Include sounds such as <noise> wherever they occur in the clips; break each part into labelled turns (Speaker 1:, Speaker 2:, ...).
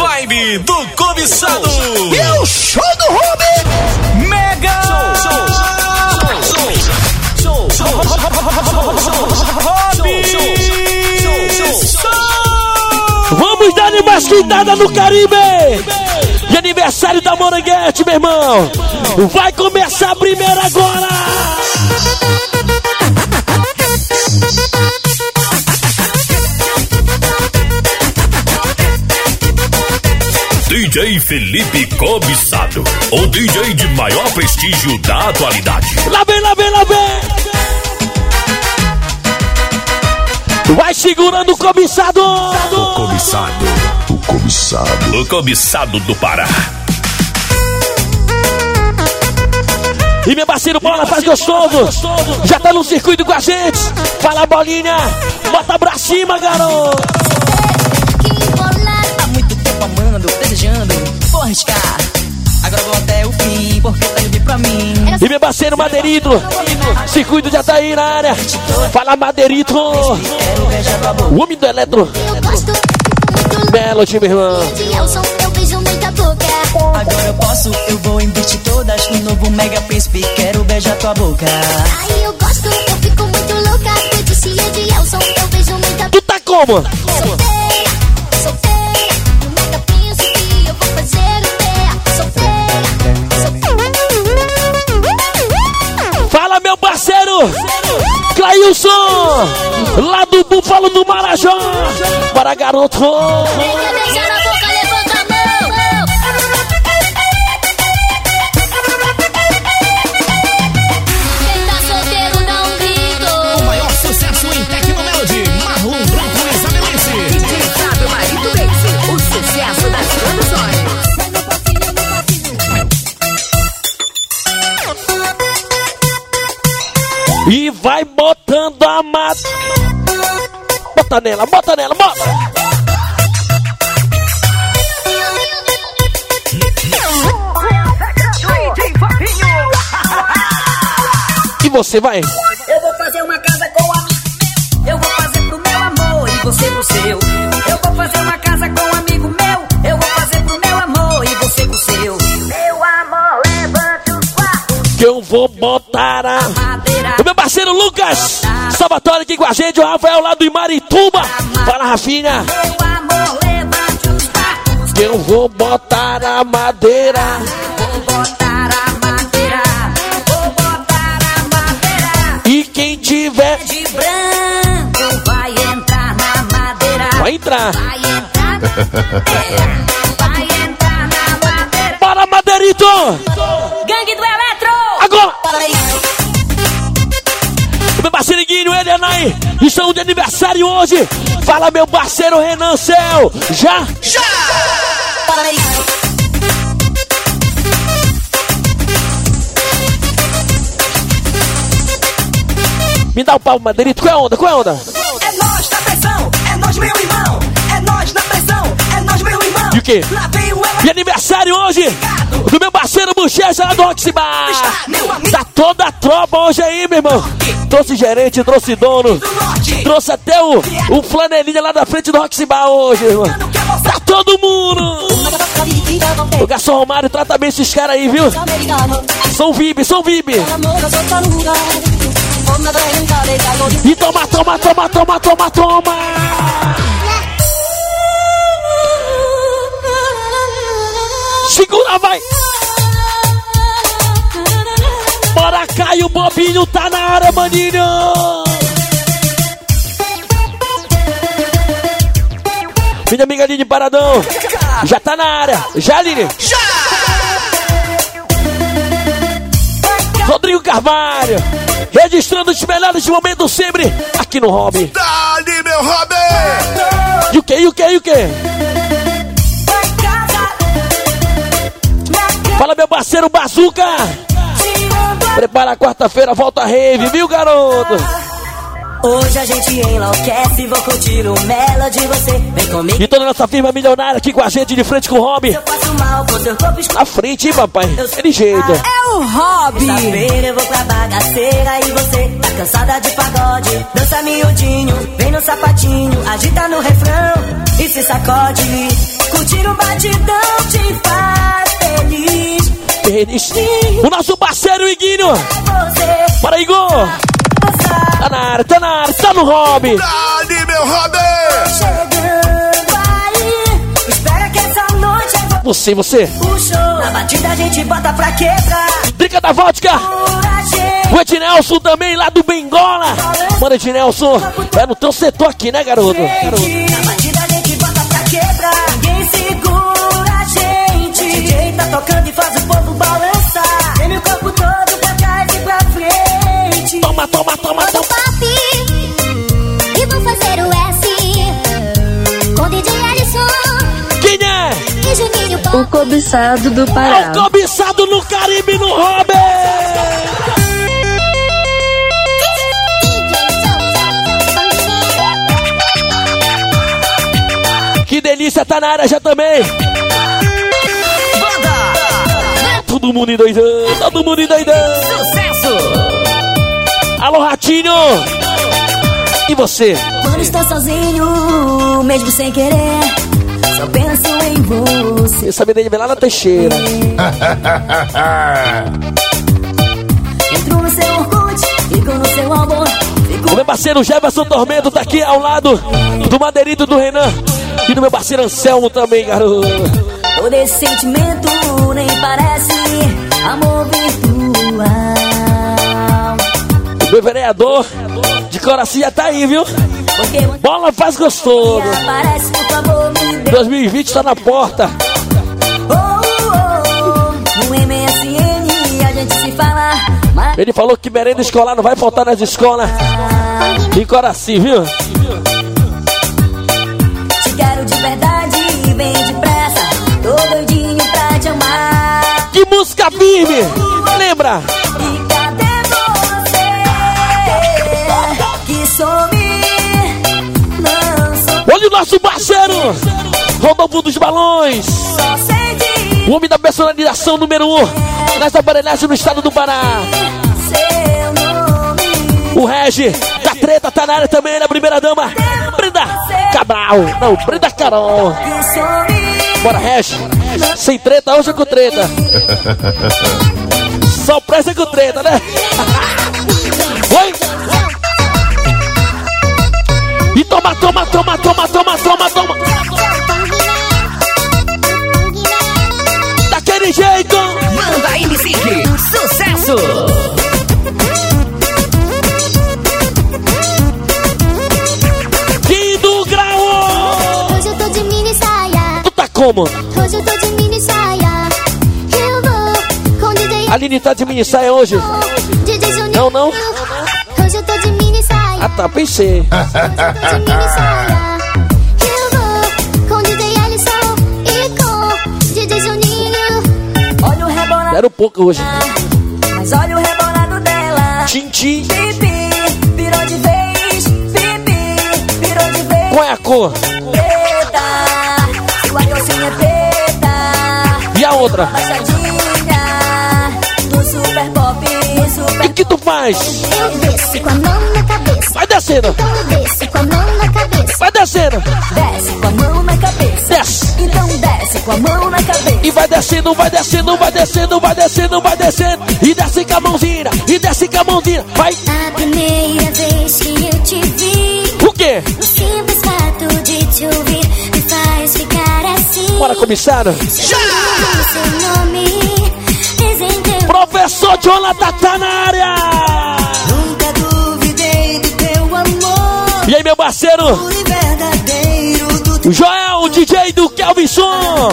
Speaker 1: Vibe do cobiçado.
Speaker 2: E o show do Ruby.
Speaker 1: Mega. Show, show, show, show, show,
Speaker 3: Vamos dar uma esquentada no Caribe. De aniversário da Moranguete, meu irmão. Vai começar a primeira agora.
Speaker 1: DJ Felipe Cobiçado, o DJ de maior prestígio da atualidade.
Speaker 3: Lá vem, lá vem, lá vem. Vai segurando o cobiçado.
Speaker 1: O cobiçado,
Speaker 2: O cobiçado.
Speaker 1: o cobiçado do Pará.
Speaker 3: E meu parceiro Bola faz gostoso. Já tá no circuito com a gente. Fala bolinha. Bota pra cima, garoto.
Speaker 4: Há muito tempo amando, desejando, arriscar. Agora vou até o fim, porque tá livre pra mim.
Speaker 3: E meu parceiro Madeirito. Circuito já tá aí na área. Fala Madeirito.
Speaker 4: Quero beijar tua boca.
Speaker 3: O homem do eletro.
Speaker 5: Eu gosto muito
Speaker 3: Melody, meu irmão.
Speaker 4: Agora eu posso, eu vou investir todas no novo Mega Príncipe. Quero beijar tua boca.
Speaker 5: Aí eu gosto, eu fico muito louca. Eu disse é de Elson, eu beijo muita boca.
Speaker 3: Tu tá como?
Speaker 5: Solteira, solteira,
Speaker 3: Clailson. Lá do Búfalo do Marajó. Para garoto.
Speaker 5: Na
Speaker 3: botando a mata. Bota nela, bota nela, bota. E você vai?
Speaker 4: Eu vou fazer uma casa com amigo meu. Eu vou fazer pro meu amor e você pro seu. Eu vou fazer uma casa com um amigo meu. Eu vou fazer pro meu amor e você pro seu. Meu amor, levante os quatro.
Speaker 3: Que eu vou botar a.
Speaker 4: Madeira.
Speaker 3: Parceiro Lucas Salvatore aqui com a gente, o Rafael lá do Imarituba. Fala, Rafinha. Eu vou botar a madeira.
Speaker 4: Vou botar a madeira. Vou botar a madeira.
Speaker 3: E quem tiver.
Speaker 4: De branco vai entrar na madeira.
Speaker 3: Vai entrar.
Speaker 4: Vai entrar. Vai entrar na madeira.
Speaker 3: Para, Madeirito!
Speaker 4: Gangue do Eletro!
Speaker 3: Agora! Parceiro Guinho, ele e a Nai estão de aniversário hoje. Fala, meu parceiro Renan Céu. Já? Me dá o pau, Madeirito. Qual é a onda? Qual é a onda?
Speaker 4: É nós na pressão, é nós meu irmão. Meu irmão.
Speaker 3: E. De aniversário hoje do meu parceiro Bochecha lá do Oxibar. Tá toda a tropa hoje aí, meu irmão. Trouxe gerente, trouxe dono. Trouxe até o, o flanelinha lá da frente do Roxybar hoje, irmão. Tá todo mundo! O garçom Romário trata bem esses caras aí, viu? São VIP, são VIP. E toma, toma, toma, toma, toma, toma! Segura, vai! Bora, Caio, Bobinho tá na área, maninho! Minha amiga Aline Paradão, já tá na área. Já, Aline? Já! Rodrigo Carvalho, registrando os melhores momentos sempre aqui no Hobby.
Speaker 2: Dali, meu Robin!
Speaker 3: E o que, e o que, e o que? Fala, meu parceiro Bazuca! Prepara a quarta-feira, volta a rave, viu, garoto?
Speaker 4: Hoje a gente enlouquece, vou curtir o Melody, você vem comigo.
Speaker 3: E toda a nossa firma milionária aqui com a gente de frente com o
Speaker 4: escuro.
Speaker 3: Na frente, hein, papai? É de jeito.
Speaker 6: É o hobby.
Speaker 4: Sexta-feira eu vou pra bagaceira e você tá cansada de pagode. Dança miudinho, vem no sapatinho, agita no refrão e se sacode. Curtir o bar
Speaker 3: Berendes. O nosso parceiro Iguinho.
Speaker 4: Você
Speaker 3: Para Igor. Tá na área, tá na área, tá no hobby.
Speaker 2: Dali, meu Robin!
Speaker 4: chegando aí. Espera que essa noite é
Speaker 3: Você, você.
Speaker 4: o show. Na batida a gente bota pra quebrar.
Speaker 3: Drica da vodka. O Ednelson também, lá do Bengola. Mano, Ednelson, é no teu setor aqui, né, garoto? garoto.
Speaker 4: Na batida a gente bota pra quebrar. Ninguém segura a gente. O DJ tá tocando O
Speaker 7: cobiçado do
Speaker 3: É
Speaker 7: Pará.
Speaker 3: o cobiçado no Caribe, no hobby. Que delícia, tá na área já também. Todo mundo endoidando, todo mundo endoidando.
Speaker 6: Sucesso!
Speaker 3: Alô, Ratinho. E você?
Speaker 4: Quando estou sozinho, mesmo sem querer, só penso em você.
Speaker 3: Essa menina vem lá na Teixeira. <laughs>
Speaker 4: Entro no seu Orkut, fico no seu álbum,
Speaker 3: O meu parceiro Jefferson Tormento tá aqui ao lado do Madeirito do Renan. E do meu parceiro Anselmo também, garoto.
Speaker 4: todo esse sentimento, nem parece amor virtual.
Speaker 3: O meu vereador de coração já tá aí, viu? Bola faz gostoso.
Speaker 4: aparece, por favor.
Speaker 3: 2020 tá na porta.
Speaker 4: Oh, oh, oh,
Speaker 3: Ele falou que merenda escolar não vai faltar nas escolas. De coração, viu?
Speaker 4: te quero de verdade, bem depressa. Tô doidinho pra te amar.
Speaker 3: Que música firme! Lembra? Nosso parceiro! Rodolfo dos Balões! O homem da personalização número 1 um, nessa aparelhagem no estado do Pará. O Regi da treta tá na área também, na primeira dama. Brenda Cabral. Não, Brenda Carol. Bora, Regi. Sem treta, hoje é com treta. <laughs> Só presta com treta, né? <laughs> Oi? Toma, toma, toma, toma, toma, toma. Daquele jeito.
Speaker 6: Manda MC, sucesso!
Speaker 3: Do grau.
Speaker 5: Hoje eu tô de mini saia,
Speaker 3: Tu tá como?
Speaker 5: hoje eu tô de mini saia. Eu vou com DJ
Speaker 3: Aline tá de mini saia hoje?
Speaker 5: DJ Juninho.
Speaker 3: Não, não.
Speaker 5: Mini saia.
Speaker 3: Ah tá, pensei.
Speaker 5: Hoje eu tô de mini saia. Eu vou com DJ Alisson e com DJ Juninho. <laughs>
Speaker 4: olha o rebolado,
Speaker 3: Era um pouco hoje.
Speaker 4: mas olha o rebolado dela.
Speaker 3: Tintim.
Speaker 4: Pipi, virou de vez. Pipi, virou de vez.
Speaker 3: Qual é a cor?
Speaker 4: Preta, sua calcinha é preta.
Speaker 3: E a outra?
Speaker 4: Baixadinha, no super pop, no
Speaker 3: E
Speaker 4: super
Speaker 3: o que tu faz?
Speaker 5: Eu desço com a mão.
Speaker 3: Vai descendo.
Speaker 5: Eu desço com a mão na cabeça.
Speaker 3: Vai descendo.
Speaker 4: Desce com a mão na cabeça.
Speaker 3: Desce.
Speaker 4: Então desce com a mão na cabeça.
Speaker 3: E vai descendo, vai descendo, vai descendo, vai descendo, vai descendo. E desce com a mãozinha. E desce com a mãozinha. Vai.
Speaker 5: A primeira vez que eu te vi,
Speaker 3: O quê?
Speaker 5: o simples fato de te ouvir me faz ficar assim.
Speaker 3: Bora, comissário.
Speaker 5: Já! Seu nome,
Speaker 3: Professor Jonathan tá na área. Parceiro? Joel, o DJ do Kelvin Som.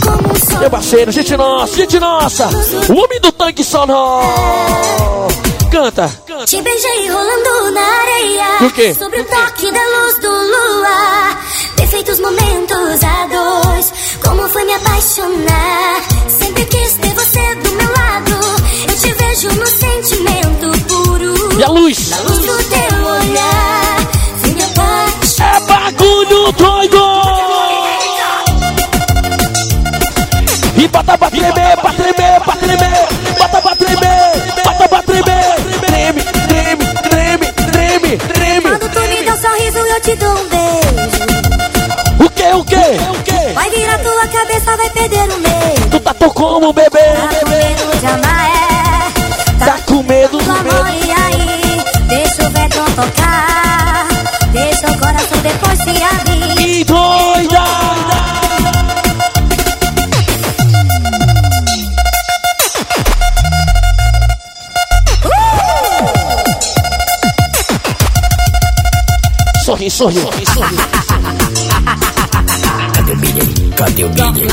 Speaker 5: como som.
Speaker 3: Meu parceiro, gente nossa, gente nossa. O homem do tanque sonoro. Canta. Canta.
Speaker 5: Te beijei rolando na areia.
Speaker 3: O quê?
Speaker 5: Sobre o toque da luz do luar. Perfeitos momentos a dois. Como foi me apaixonar? Sempre quis ter você do meu lado. Eu te vejo no sentimento puro.
Speaker 3: E a luz?
Speaker 5: Na luz do teu
Speaker 3: bota pra tremer, pra tremer, pra tremer, bota pra tremer, bota pra tremer, treme, treme, treme, treme, treme.
Speaker 5: Quando tu me dá um sorriso, eu te dou um beijo.
Speaker 3: O que, o que, o que?
Speaker 5: Vai virar tua cabeça, vai perder o medo.
Speaker 3: Tu tá tô como, bebê?
Speaker 5: Tá com medo
Speaker 3: Sorri, sorri, sorri, sorri.
Speaker 8: Cadê o Billy? Cadê o Billy?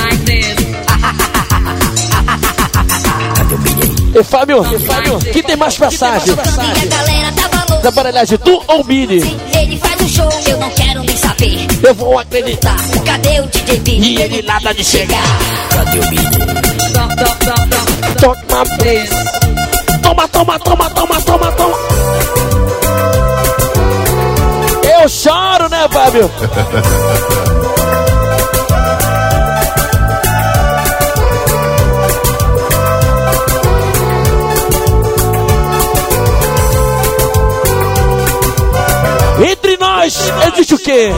Speaker 8: Cadê o Billy?
Speaker 3: E Fábio, e Fábio, que tem mais passagem?
Speaker 6: Minha galera tava louca.
Speaker 3: Da aparelhagem, tu ou Mini?
Speaker 6: Ele faz um show, eu não quero nem saber.
Speaker 3: Eu vou acreditar.
Speaker 6: Tá, cadê o DJ Billy?
Speaker 3: E ele nada de chegar.
Speaker 8: Cadê o Billy?
Speaker 3: Toma, vez. Toma, toma, toma, toma, toma, toma. Eu choro, Fábio? <laughs> Entre nós existe o quê?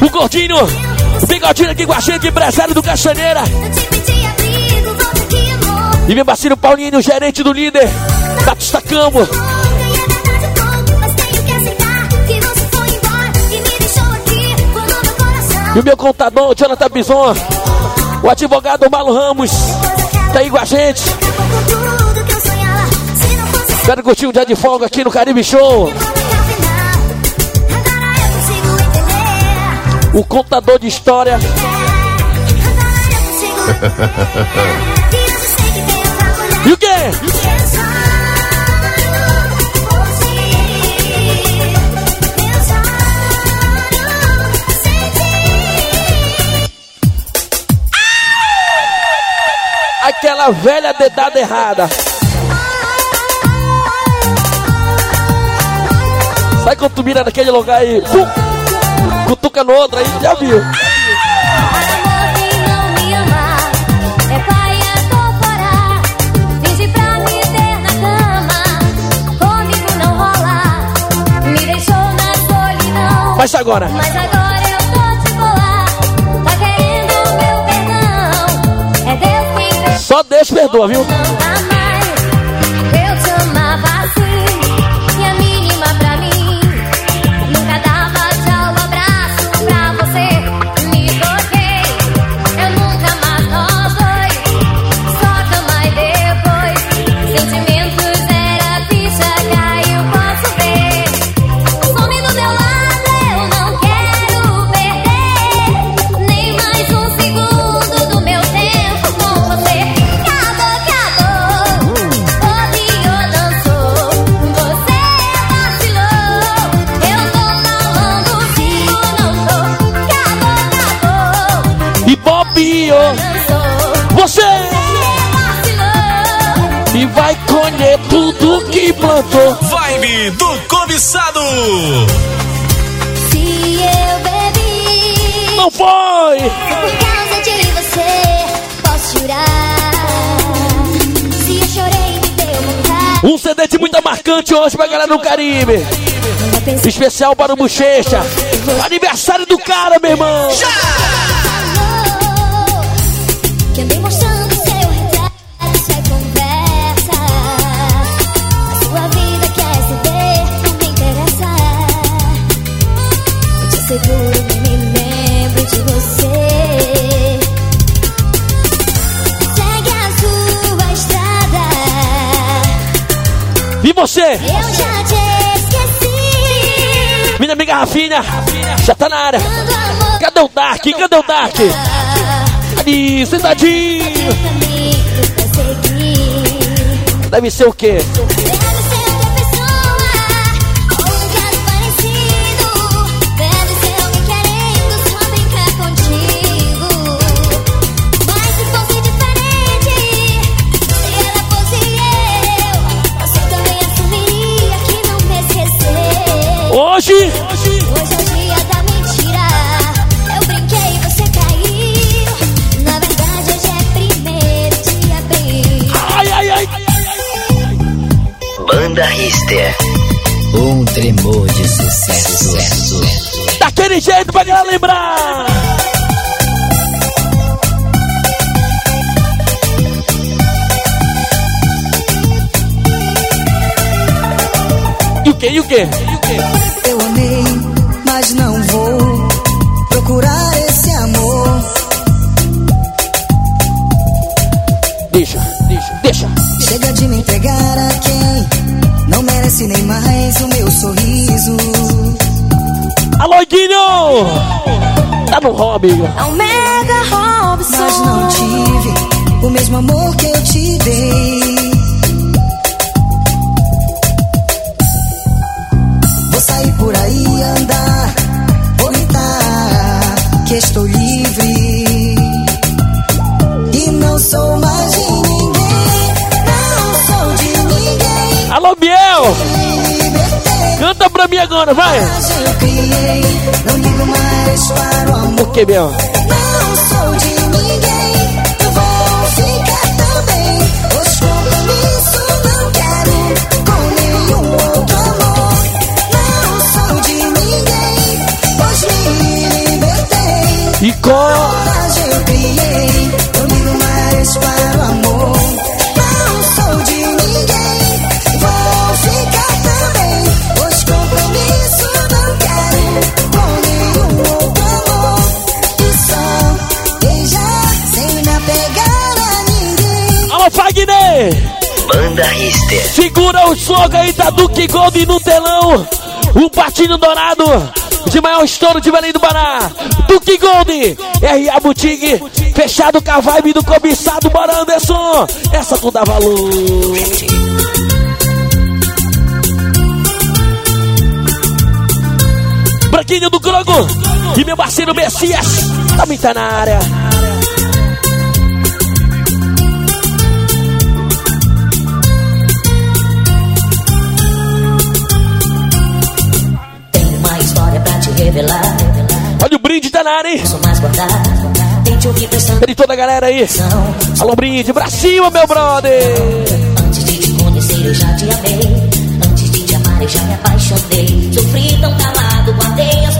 Speaker 3: O gordinho, o bigodinho aqui com a gente, empresário do
Speaker 5: amor.
Speaker 3: E meu parceiro Paulinho, gerente do líder. Batista Campo.
Speaker 5: E
Speaker 3: o meu contador, Jonathan Bison. O advogado Malo Ramos. Tá aí com a gente. Quero curtir um dia de folga aqui no Caribe Show.
Speaker 5: o.
Speaker 3: O contador de história.
Speaker 5: E outra mulher.
Speaker 3: E o quê? Aquela velha dedada errada. Sai quando tu mira naquele lugar aí. Pum, cutuca no outro aí, já viu.
Speaker 5: Amor quem não me Deus
Speaker 3: perdoa, viu?
Speaker 5: Por causa de você, posso jurar. Se eu chorei, me deu vontade.
Speaker 3: Um CD de muita marcante hoje pra galera no Caribe. Especial para o Bochecha. Aniversário do cara, meu irmão.
Speaker 5: que você? Eu já te esqueci.
Speaker 3: Minha amiga Rafinha. Já tá na área. Cadê o Dark? Cadê o Dark? Ali, sentadinho. Deve ser o quê?
Speaker 5: rimou de
Speaker 8: sucesso.
Speaker 3: Daquele jeito pra galera lembrar. E o que, e o que?
Speaker 7: Eu amei, mas não vou procurar esse amor.
Speaker 3: Deixa, deixa, deixa.
Speaker 7: Chega de me entregar a merece nem mais o meu sorriso.
Speaker 3: Alô, Guinho! Tá no hobby.
Speaker 5: É um mega Robson.
Speaker 7: Mas não tive o mesmo amor que eu te dei. Vou sair por aí andar, vou gritar que estou
Speaker 3: pra mim agora, vai!
Speaker 7: mas eu criei. Não ligo mais para o amor.
Speaker 3: Por que, Biel?
Speaker 7: Não sou de ninguém, eu vou ficar também. Os compromissos não quero com nenhum outro amor. Não sou de ninguém, pois me libertei.
Speaker 3: E com... Fagner!
Speaker 9: Banda Rister.
Speaker 3: Segura o slogan aí da Duque Gold no telão. O patinho dourado de maior estouro de Belém do Pará. Duque Gold, R.A. Boutique, fechado com a vibe do cobiçado. Bora, Anderson. Essa tu dá valor. Branquinho do Crogo e meu parceiro Messias também tá na área.
Speaker 4: Revelar.
Speaker 3: Olha o brinde tá na área, hein?
Speaker 4: Sou mais guardar. Tente ouvir prestando
Speaker 3: E toda a galera aí. Alô, brinde, pra cima, meu brother.
Speaker 4: Antes de te conhecer, eu já te amei. Antes de te amar, eu já me apaixonei. Sofri tão calado, guardei as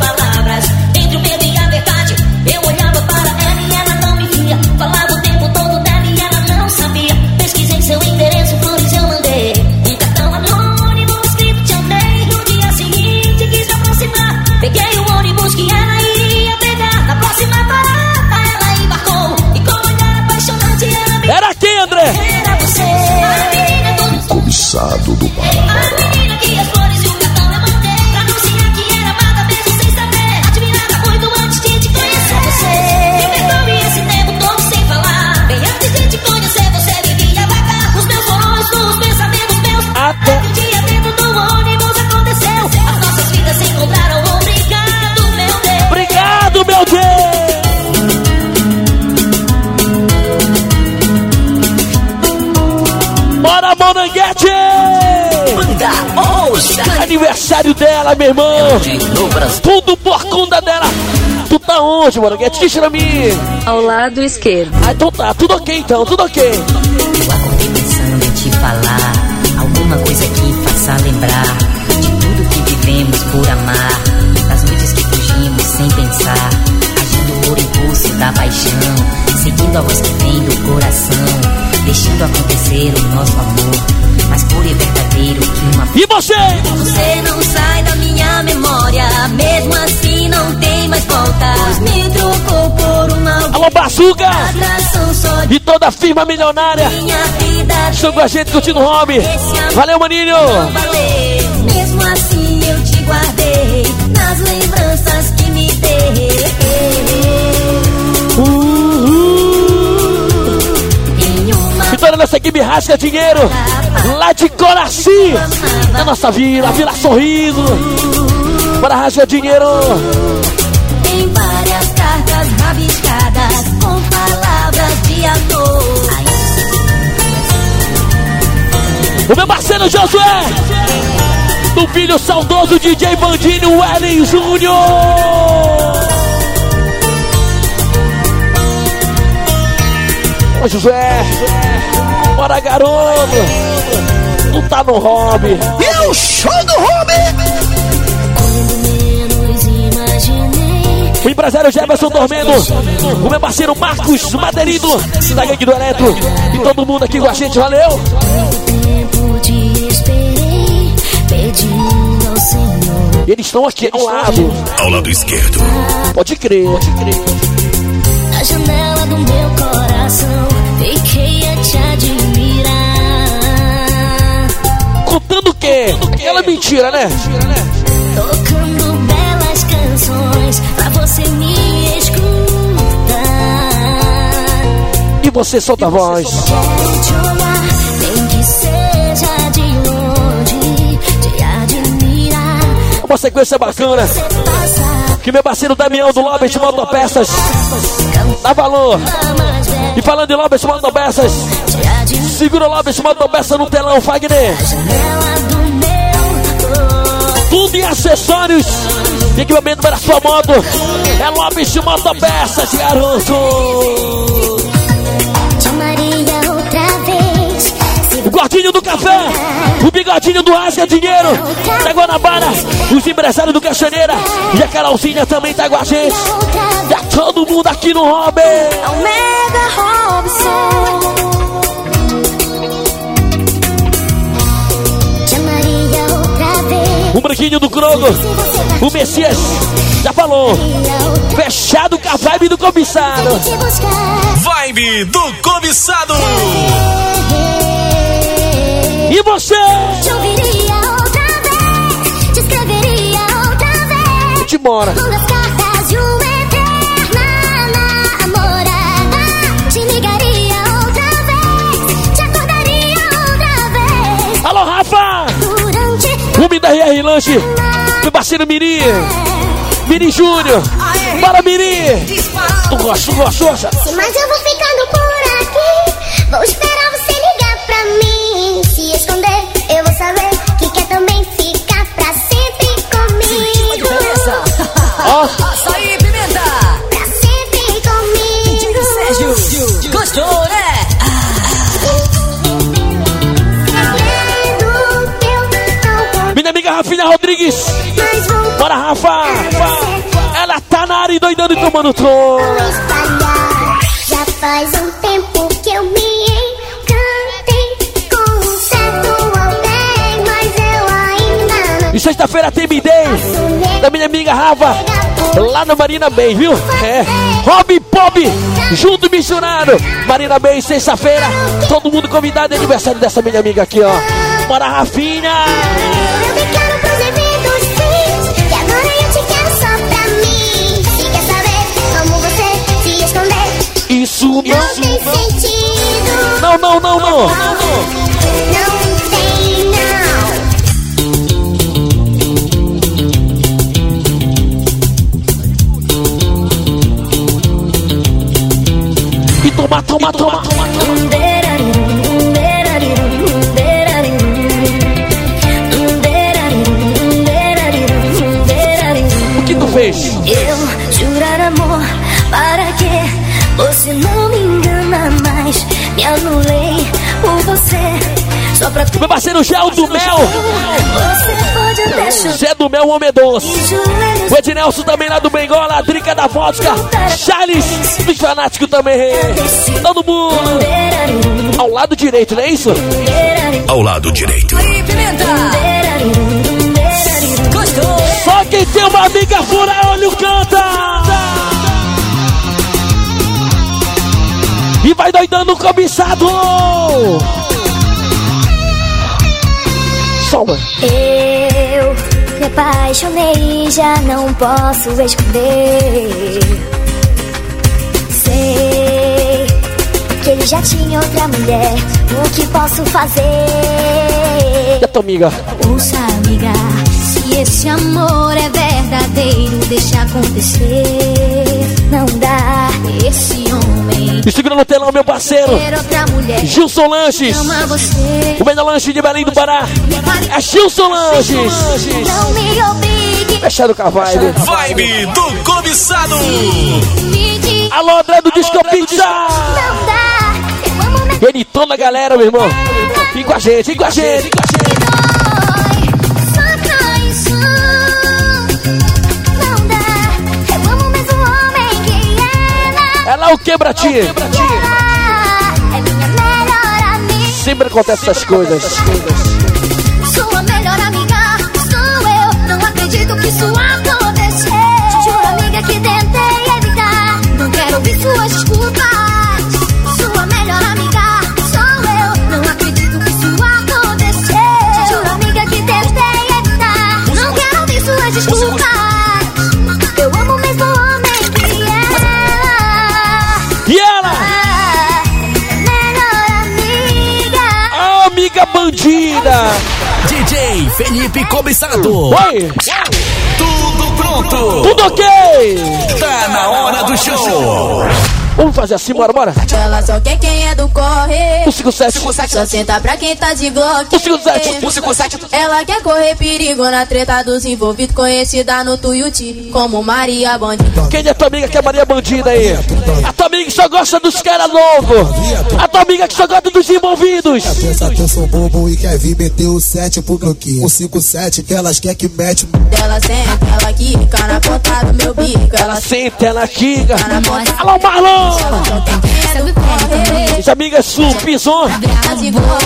Speaker 4: dela, meu
Speaker 3: irmão!
Speaker 9: Brasil.
Speaker 3: Tudo por conta dela! Tu tá onde, Moranguete? Diz pra mim!
Speaker 6: Ao lado esquerdo.
Speaker 3: Ah, então tá, tudo ok então, tudo ok!
Speaker 4: Eu acordei pensando em te falar Alguma coisa que faça lembrar De tudo que vivemos por amar Das noites que fugimos sem pensar Agindo por impulso da paixão Seguindo a voz que vem do coração Deixando acontecer o nosso amor Mais puro e verdadeiro que uma
Speaker 3: E você?
Speaker 4: você não memória, mesmo assim não tem mais volta. Pois me trocou por uma
Speaker 3: Alô, Bazuca! E toda a firma milionária!
Speaker 4: minha vida.
Speaker 3: Estão com a gente curtindo o hobby! Valeu, maninho!
Speaker 4: Mesmo assim eu te guardei nas lembranças que me dei. Uma
Speaker 3: E toda nossa equipe rasga dinheiro! Lá de Coraci! Na nossa vila, Vila Sorriso! Bora rasgar dinheiro!
Speaker 4: Em várias cartas rabiscadas com palavras de amor.
Speaker 3: O meu parceiro Josué! Do filho saudoso DJ Bandinho Wellen Júnior! Ô Josué! Bora garoto! Tu tá no hobby!
Speaker 2: E o show do Robin!
Speaker 3: Empresário Jefferson dormindo! O meu parceiro Marcos Maderino! Da gangue do Eletro! E todo mundo aqui com a gente, valeu! Eles estão aqui ao lado.
Speaker 1: Ao lado esquerdo.
Speaker 3: Pode crer. Pode crer.
Speaker 5: Na janela do meu coração, fiquei a te admirar.
Speaker 3: Contando o quê? Aquela mentira, né?
Speaker 5: Tocando belas canções pra você me
Speaker 3: você solta a voz.
Speaker 5: De.
Speaker 3: Uma sequência bacana. Que meu parceiro Damião do Lobes Motopeças dá valor. E falando de Lobes Motopeças, segura o Lobes Motopeças no telão, Fagner. Tudo em acessórios. de Equipamento para sua moto. É Lobes Motopeças, garoto. Gordinho do café, o bigodinho do Rasga Dinheiro, da Guanabara, os empresários do Caixaneira e a Carolzinha também tá com a gente. Tá todo mundo aqui no Hobby.
Speaker 5: Omega Robson.
Speaker 3: O branquinho do Crogo, o Messias, já falou. Fechado com a vibe do cobiçado.
Speaker 1: Vibe do cobiçado.
Speaker 3: E você?
Speaker 5: Te ouviria outra vez. Te escreveria outra vez.
Speaker 3: Te
Speaker 5: cartas de uma eterna namorada. Te ligaria outra vez. Te acordaria outra vez.
Speaker 3: Alô, Rafa! O da RR Lanche, meu parceiro Miri. Miri Júnior. Para, Miri. Tu gosta, tu gosta.
Speaker 5: Mas eu vou ficando por aqui. Vou esperar
Speaker 3: Ó,
Speaker 6: Açaí Pimenta.
Speaker 5: Pra sempre comigo.
Speaker 6: Sérgio. Gostou, né?
Speaker 3: Minha amiga Rafinha Rodrigues. Bora, Rafa. Ela tá na área e doidando e tomando trono.
Speaker 5: espalhar. Já faz um
Speaker 3: sexta-feira tem B-Day da minha amiga Rafa. Lá na Marina Bay, viu? É. Rob Pop, junto misturado. Marina Bay, sexta-feira. Todo mundo convidado. É aniversário dessa minha amiga aqui, ó. Bora, Rafinha.
Speaker 5: Eu me quero pros eventos, sim. E agora eu te quero só pra mim. Se quer saber como você se esconder,
Speaker 3: Isso
Speaker 5: não tem
Speaker 3: não.
Speaker 5: sentido.
Speaker 3: Não, não, não, não.
Speaker 5: Não
Speaker 3: toma, toma, toma. O que tu fez?
Speaker 5: Eu jurar amor, para que você não me engana mais? Me anulei por você, só pra tu.
Speaker 3: Meu parceiro Gel do Mel.
Speaker 5: Você.
Speaker 3: Zé do Mel, homem doce. O Ednelson também lá do Bengola, a Drica da Vodka. Charles, dos fanáticos também. Todo mundo. Ao lado direito, não é isso?
Speaker 1: Ao lado direito.
Speaker 3: Só quem tem uma amiga fura olho canta. E vai doidando o cobiçado. Soma.
Speaker 5: Me apaixonei, já não posso esconder. Sei que ele já tinha outra mulher. O que posso fazer?
Speaker 3: E a tua amiga?
Speaker 5: Ouça, amiga, se esse amor é verdadeiro, deixa acontecer. Não dá esse homem
Speaker 3: E segura no telão, meu parceiro. Gilson Lanches. O melhor lanche de Belém do Pará. É Gilson Lanches.
Speaker 5: Não me obrigue,
Speaker 3: Fechado com a vibe.
Speaker 1: Vibe do cobiçado.
Speaker 3: Alô, André do Disco Pizza.
Speaker 5: Não dá,
Speaker 3: Ele toda a galera, meu irmão. Vem com a gente, vem com a gente, vem com a gente.
Speaker 5: Que ela.
Speaker 3: Ela o quebra-ti.
Speaker 5: É minha melhor amiga.
Speaker 3: Sempre acontece essas coisas.
Speaker 5: Sua melhor amiga sou eu. Não acredito que isso acontecer. Juro, amiga, que tentei evitar. Não quero ouvir suas
Speaker 3: bandida.
Speaker 8: DJ Felipe Cobiçado.
Speaker 3: Oi,
Speaker 8: Tudo pronto.
Speaker 3: tudo ok?
Speaker 8: Tá na hora do show.
Speaker 3: Vamos fazer assim, bora, bora.
Speaker 10: Ela só quer quem é do corre.
Speaker 3: 157,
Speaker 10: Só senta pra quem tá de glock.
Speaker 3: 157,
Speaker 10: Ela quer correr perigo na treta dos envolvidos. Conhecida no Tuiuti como Maria Bandida.
Speaker 3: Quem é tua amiga que é Maria Bandida aí? A tua amiga que só gosta dos caras loucos. A tua amiga que só gosta dos envolvidos.
Speaker 11: Pensa que eu sou bobo e quer vir meter o 7 pro bloquinho. O 57 que elas quer que mete.
Speaker 10: Ela senta, ela quica na ponta do meu bico. Ela
Speaker 3: Senta, ela quica. Alô, Marlon!
Speaker 10: Só tem quem é do corre.
Speaker 3: Essa amiga é sul, pisou.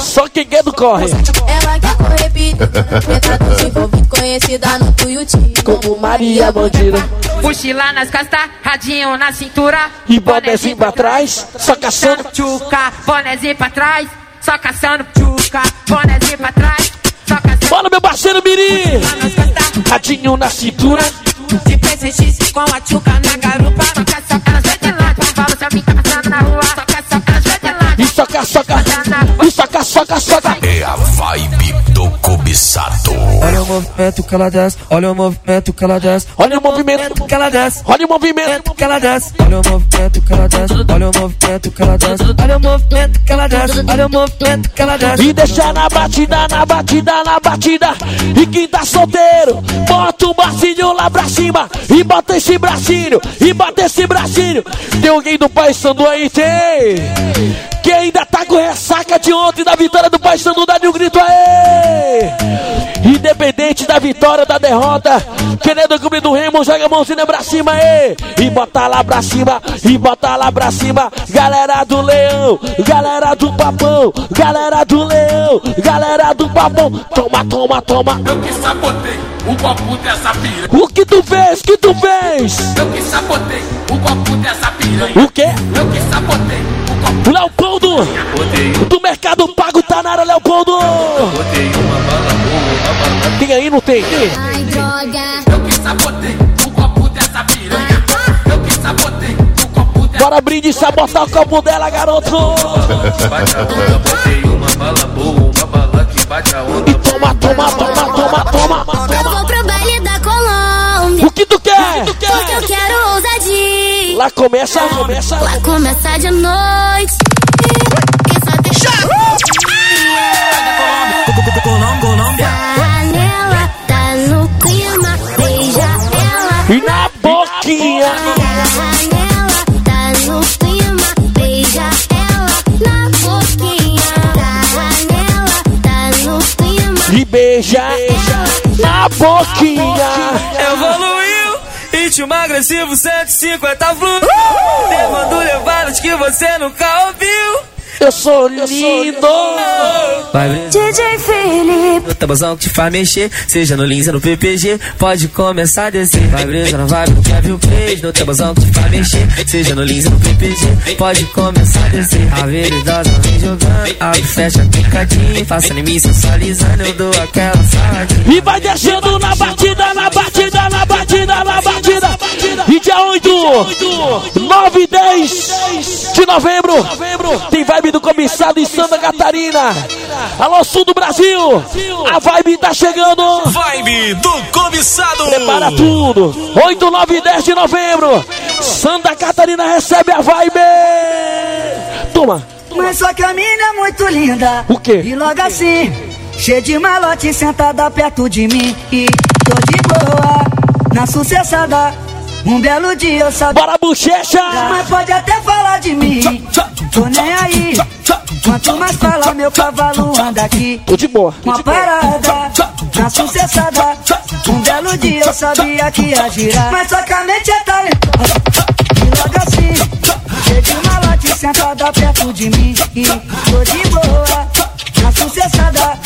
Speaker 3: Só quem é do corre.
Speaker 10: Ela quer correr perigo. Conhecida no Tuiuti
Speaker 3: Como Maria Bandida.
Speaker 12: Mochila nas costas, radinho na cintura.
Speaker 3: E bonezinho pra trás, só caçando.
Speaker 12: Tchuca, bonezinho pra trás. Só caçando tchuca, bonezinho pra trás. Só caçando
Speaker 3: Bora, meu parceiro Miri!
Speaker 12: nas costas.
Speaker 3: Radinho na cintura.
Speaker 12: De PCX com a tchuca na garupa. Só caça, alguém tá passando na rua.
Speaker 3: E soca, soca. E soca, soca, soca.
Speaker 1: É a vibe do cobiçado.
Speaker 13: Olha o movimento que ela desce, olha o movimento que ela desce,
Speaker 3: Olha o movimento.
Speaker 13: que ela desce,
Speaker 3: Olha o movimento.
Speaker 13: que ela desce, olha o movimento que ela desce, olha o movimento que ela desce, olha o movimento que ela desce, olha o movimento que ela desce.
Speaker 3: E deixa na batida, na batida, na batida. E quem tá solteiro, bota o bracinho lá pra cima. E bota esse bracinho, e bota esse bracinho. Tem alguém do Pai Sandu aí? Tem! Que ainda tá com ressaca de ontem da vitória do Pai Sandu, dá de um grito aí! Independente da vitória da derrota, querendo cobrir Remo, joga a mãozinha pra cima aí! E bota lá pra cima, e bota lá pra cima, galera do Leão, galera do Papão, galera do Leão, galera do Papão, toma, toma, toma.
Speaker 1: Eu que sabotei o copo dessa piranha.
Speaker 3: O que tu fez? que tu fez?
Speaker 1: Eu que sabotei o copo dessa piranha.
Speaker 3: O quê?
Speaker 1: Eu que sabotei o copo.
Speaker 3: Leopoldo, do Mercado Pago tá na área, Leopoldo.
Speaker 1: botei uma bala boa, uma bala.
Speaker 3: Tem aí, não tem?
Speaker 5: Ai, droga.
Speaker 1: Eu que sabotei
Speaker 3: Bora brinde, sabotar o copo dela, garoto.
Speaker 1: Bate a onda, botei uma bala boa, uma bala que bate a onda.
Speaker 3: E toma, toma, toma, toma, toma,
Speaker 5: Eu vou pro baile da Colômbia.
Speaker 3: O que tu quer?
Speaker 5: Porque eu quero ousadia.
Speaker 3: Lá começa, começa.
Speaker 5: Lá começa de noite. Panela tá no clima. Beija ela.
Speaker 3: E na boquinha. E beija na boquinha.
Speaker 13: Evoluiu, ritmo agressivo 150 fluiu, levando levadas que você nunca ouviu.
Speaker 3: Eu sou lindo.
Speaker 13: Vai ver.
Speaker 5: DJ Felipe.
Speaker 13: No tabuzão que te faz mexer, seja no Lins ou no PPG, pode começar a descer. Vai brisa, não vai, quer ver o play. No tabuzão que te faz mexer, seja no Lins ou no PPG, pode começar a descer. A veridosa vem jogando, abre, fecha, picadinho, faça em mim sensualizando, eu dou aquela saladinha.
Speaker 3: E vai descendo na batida, na batida, na batida, na batida. E dia 8, 9 e 10 de novembro, tem vibe do comissado em Santa Catarina. Alô, sul do Brasil, a vibe tá chegando.
Speaker 8: Vibe do cobiçado.
Speaker 3: Prepara tudo. 8, 9 e 10 de novembro. Santa Catarina recebe a vibe. Toma.
Speaker 14: Mas só que a mina é muito linda.
Speaker 3: O quê?
Speaker 14: E logo assim, cheia de malote, sentada perto de mim. E tô de boa, na sucessada. Um belo dia eu sabia.
Speaker 3: Bora, bochecha.
Speaker 14: Mas pode até falar de mim. Tô nem aí. Quanto mais fala, meu cavalo anda aqui.
Speaker 3: Tô de boa.
Speaker 14: Uma parada, na sucessada. Um belo dia eu sabia que ia girar. Mas só que a mente é talentosa. E logo assim, de malote, sentada perto de mim. E tô de boa, na sucessada.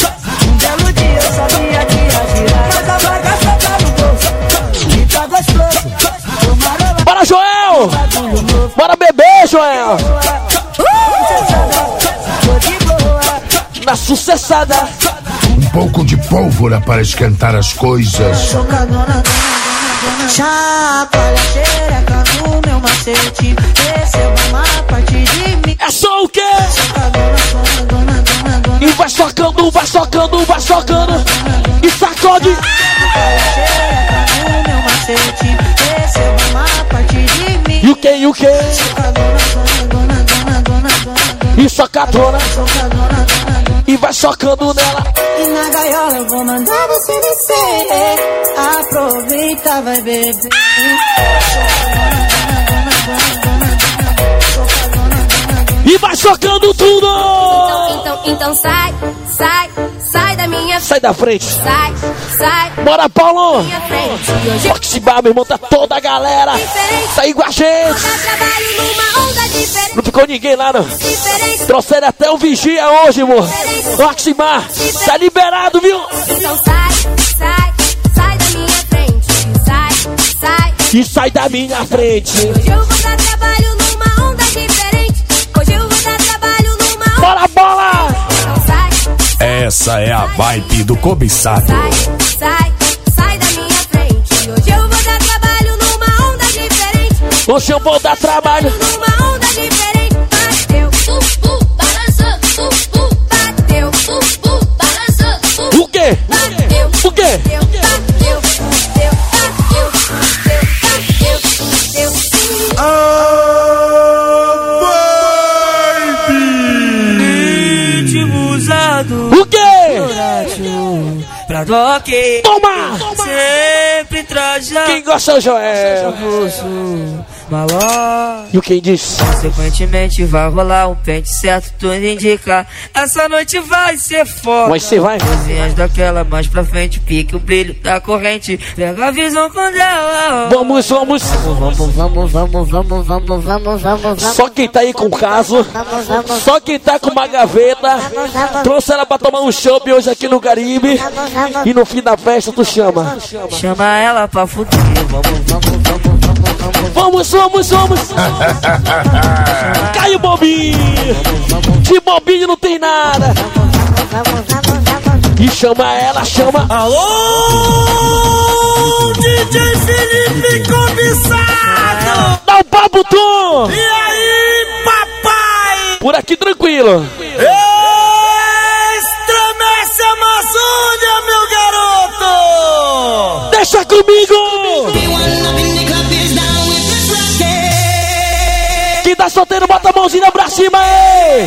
Speaker 14: Um belo dia eu sabia que
Speaker 3: Bora beber, Joel. Na sucessada.
Speaker 11: Um pouco de pólvora para esquentar as coisas.
Speaker 7: Chacoalha xereca no meu macete Receba uma parte de mim
Speaker 3: É só o quê? E vai socando, vai socando, vai socando. E sacode.
Speaker 7: no meu macete Receba uma parte de mim
Speaker 3: E o que, e o que? E socadona. E vai socando nela.
Speaker 7: E na gaiola eu vou mandar você descer Aproveita, vai beber
Speaker 3: Vai socando tudo.
Speaker 15: Então, então sai, sai, sai da minha
Speaker 3: Sai da frente.
Speaker 15: Sai, sai.
Speaker 3: Bora, Paulo.
Speaker 15: Minha frente. Hoje
Speaker 3: Fox Bar, meu irmão, tá toda a galera. Tá aí com a gente.
Speaker 15: diferente.
Speaker 3: Não ficou ninguém lá, não.
Speaker 15: Diferente.
Speaker 3: Trouxeram até o vigia hoje, amor. Fox Bar, tá liberado, viu?
Speaker 15: Então sai, sai, sai da minha frente. Sai, sai.
Speaker 3: E sai da minha frente.
Speaker 15: Hoje eu vou dar trabalho
Speaker 1: Essa é a vibe do cobiçado.
Speaker 15: sai, sai, sai da minha frente. Hoje eu vou dar trabalho numa onda diferente.
Speaker 3: Hoje eu vou dar trabalho.
Speaker 15: Numa onda diferente. Bateu, uh, uh, balançando, uh, uh, bateu, uh, uh, balançando, uh,
Speaker 3: O quê?
Speaker 15: bateu,
Speaker 3: O quê?
Speaker 15: bateu, bateu,
Speaker 3: Toma!
Speaker 13: Sempre trajado.
Speaker 3: Quem gosta é o Joel?
Speaker 13: Maló.
Speaker 3: E o quem disse?
Speaker 13: Consequentemente vai rolar um pente certo, tudo indica. Essa noite vai ser foda.
Speaker 3: Mas você vai?
Speaker 13: Coisinhas daquela mais pra frente, pique o brilho da corrente. Pega a visão quando ela.
Speaker 3: Vamos, vamos.
Speaker 5: Vamos, vamos, vamos, vamos, vamos, vamos, vamos.
Speaker 3: Só quem tá aí com caso, só quem tá com uma gaveta, trouxe ela pra tomar um chopp hoje aqui no Caribe. E no fim da festa tu chama.
Speaker 13: Chama ela pra fuder. Vamos, vamos, vamos, vamos, vamos. <laughs>
Speaker 3: Cai o bobinho. De bobinho não tem nada. E chama ela, chama.
Speaker 13: Alô, <laughs> DJ Felipe Cobiçado!
Speaker 3: Dá o papo, Tom.
Speaker 13: E aí, papai?
Speaker 3: Por aqui tranquilo.
Speaker 13: A Amazônia, meu garoto!
Speaker 3: Deixa comigo. Tá solteiro, bota a mãozinha pra cima aí.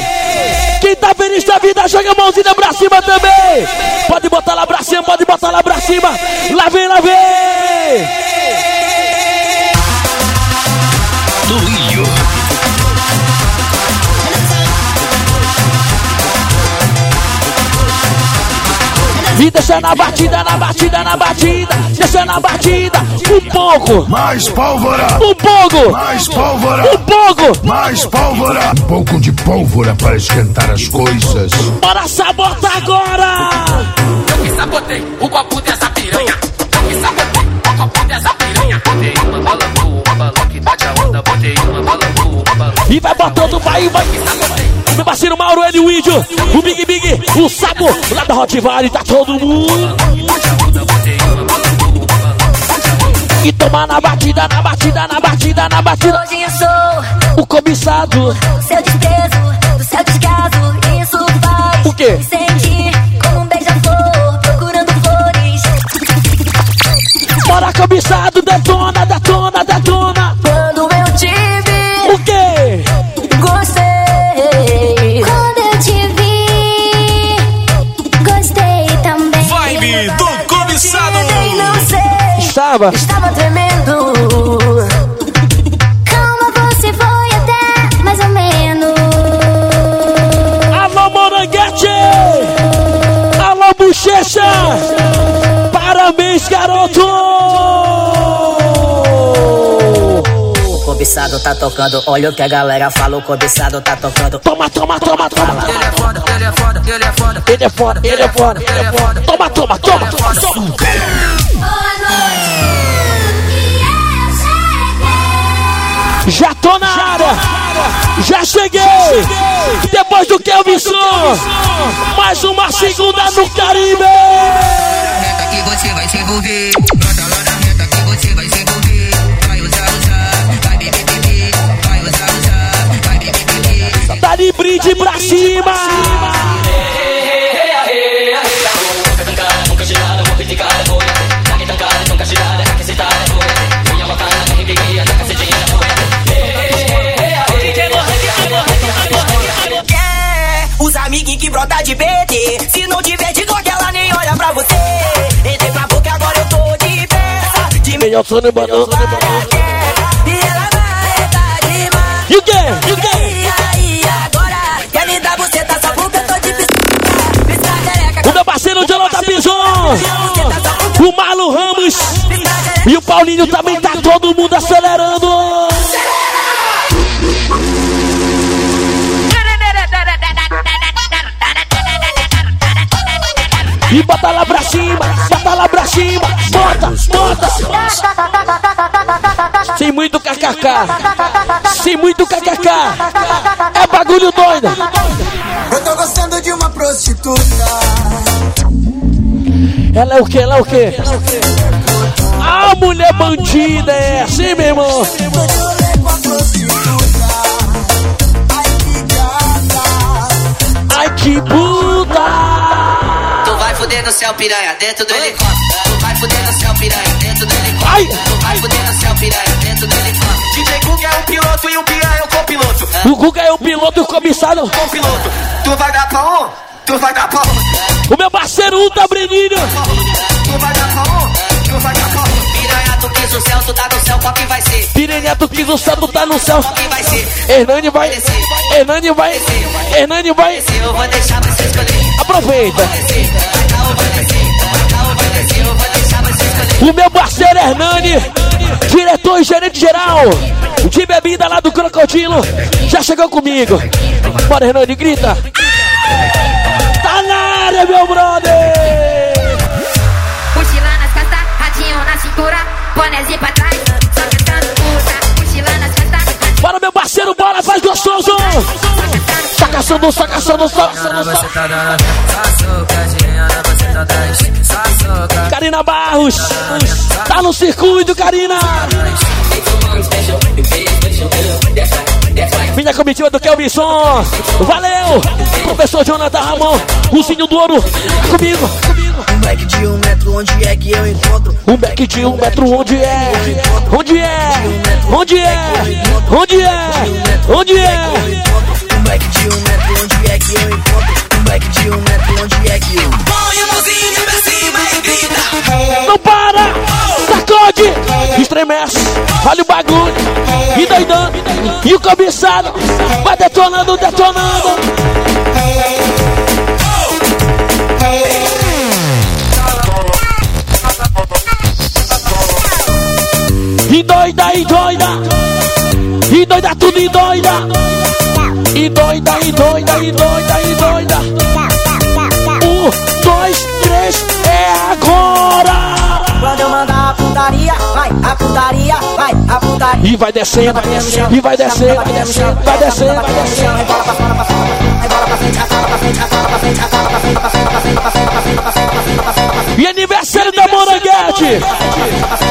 Speaker 3: Quem tá feliz da vida, joga a mãozinha pra cima também. Pode botar lá pra cima, pode botar lá pra cima. Lá vem, lá vem. E deixa na batida, na batida, na batida. Deixa na batida. Um pouco.
Speaker 11: Mais pólvora!
Speaker 3: Um pouco.
Speaker 11: Mais pólvora!
Speaker 3: Um pouco.
Speaker 11: Mais pólvora! Um pouco de pólvora para esquentar as coisas.
Speaker 3: Bora sabotar agora.
Speaker 16: Eu que sabotei o copo dessa piranha. Eu que sabotei o copo dessa piranha. Botei uma bala boa, uma bala que bate a onda. Botei uma bala boa, uma bala
Speaker 3: E vai botando, vai, vai. Meu parceiro Mauro, ele, o índio, o Big Big, o Sapo, lá da Hot Valley, tá todo mundo. E tomar na batida, na batida, na batida, na batida.
Speaker 5: Hoje eu sou
Speaker 3: O cobiçado.
Speaker 5: o seu desprezo, do seu descaso. Isso faz
Speaker 3: O quê?
Speaker 5: me sentir como um beija-flor procurando flores.
Speaker 3: Bora cobiçado, detona, detona, detona. Estava.
Speaker 5: estava tremendo. Calma, você foi até mais ou menos.
Speaker 3: Alô, Moranguete! Alô, Bochecha! Parabéns, garoto!
Speaker 9: O cobiçado tá tocando, olha o que a galera fala, o cobiçado tá tocando.
Speaker 3: Toma, toma, toma, toma.
Speaker 16: Ele é foda, ele é foda, ele é foda.
Speaker 3: Ele é foda, ele é foda, ele é foda. Toma, toma, toma, toma, toma.
Speaker 5: Boa noite.
Speaker 3: Já tô na área. Já cheguei. Depois do Kelvinson. Mais uma segunda no Caribe.
Speaker 17: que você vai se envolver. Bota lá na reta que você vai se envolver. Vai usar, usar, vai beber, beber. Vai usar, usar, vai beber, beber.
Speaker 3: Tá de brinde pra cima.
Speaker 7: De. Se não tiver de Glock, ela nem olha pra você. Entrei pra boca, agora eu tô de peça. De
Speaker 3: Melhor som de banana.
Speaker 7: E ela vai tá demais.
Speaker 3: E o quê? E o quê?
Speaker 7: E aí, agora? Quer me dar buceta só porque eu tô de piscina?
Speaker 3: O meu parceiro Jonathan Bison. O Marlon Ramos. E o Paulinho também tá todo mundo acelerando. E bota lá pra cima, bota lá pra cima, bota, bota. Sem muito kkk, sem muito kkk. É bagulho doido.
Speaker 18: Eu tô gostando de uma prostituta.
Speaker 3: Ela é o que? Ela é o que? A mulher bandida é assim, meu irmão.
Speaker 18: Ai, que gata.
Speaker 17: Fuder no céu piranha dentro do helicóptero. Tu vai fuder no céu piranha dentro do helicóptero. Tu vai fuder no céu piranha dentro do helicóptero.
Speaker 7: DJ Cook é o piloto e o piranha é o copiloto.
Speaker 3: O Guga é o piloto e o comissário.
Speaker 7: Copiloto, tu vai dar pra um? Tu vai dar pra um?
Speaker 3: O meu parceiro Uta Breninho.
Speaker 7: Tu vai dar pra um? Tu vai dar pra um?
Speaker 17: Piranha, tu quis o céu, tu tá no céu, qual que vai ser?
Speaker 3: Pireneto quis o céu, tu tá no céu.
Speaker 17: Qual que vai ser?
Speaker 3: Hernani vai, Hernani vai, Hernani vai.
Speaker 17: Eu vou deixar você escolher.
Speaker 3: Aproveita. O meu parceiro Hernani, diretor e gerente geral de bebida lá do Crocodilo, já chegou comigo. Bora, Hernani, grita. Tá na área, meu brother.
Speaker 12: Mochila nas costas, radinho na cintura, bonézinho pra
Speaker 3: parceiro, bora, faz gostoso. Sacaçando, sacaçando, sacaçando, sacaçando. Karina Barros, tá no circuito, Karina. Minha comitiva do Kelvison, valeu. Professor Jonathan Ramon, Lucinho do Ouro, comigo.
Speaker 7: Um back de um metro, onde é que eu encontro?
Speaker 3: Um back de um metro, onde é? Onde é? Onde é? Onde é? Onde é?
Speaker 7: Um back de um metro, onde é que eu encontro? Um back de um metro, onde é que eu Põe
Speaker 3: Estremece! Olha o bagulho! E doidando! E o cobiçado! Vai detonando, detonando! E doida, e doida! E doida, tudo e doida! E doida, e doida, e doida, e doida! E vai descendo, e vai descendo, vai descendo, vai descendo.
Speaker 7: Rebola pra fora, pra fora, rebola pra frente, rebola pra frente, rebola pra frente, rebola pra frente, pra frente, pra frente, pra frente, pra frente, pra frente, pra frente, pra frente, pra frente.
Speaker 3: E aniversário da Moranguete!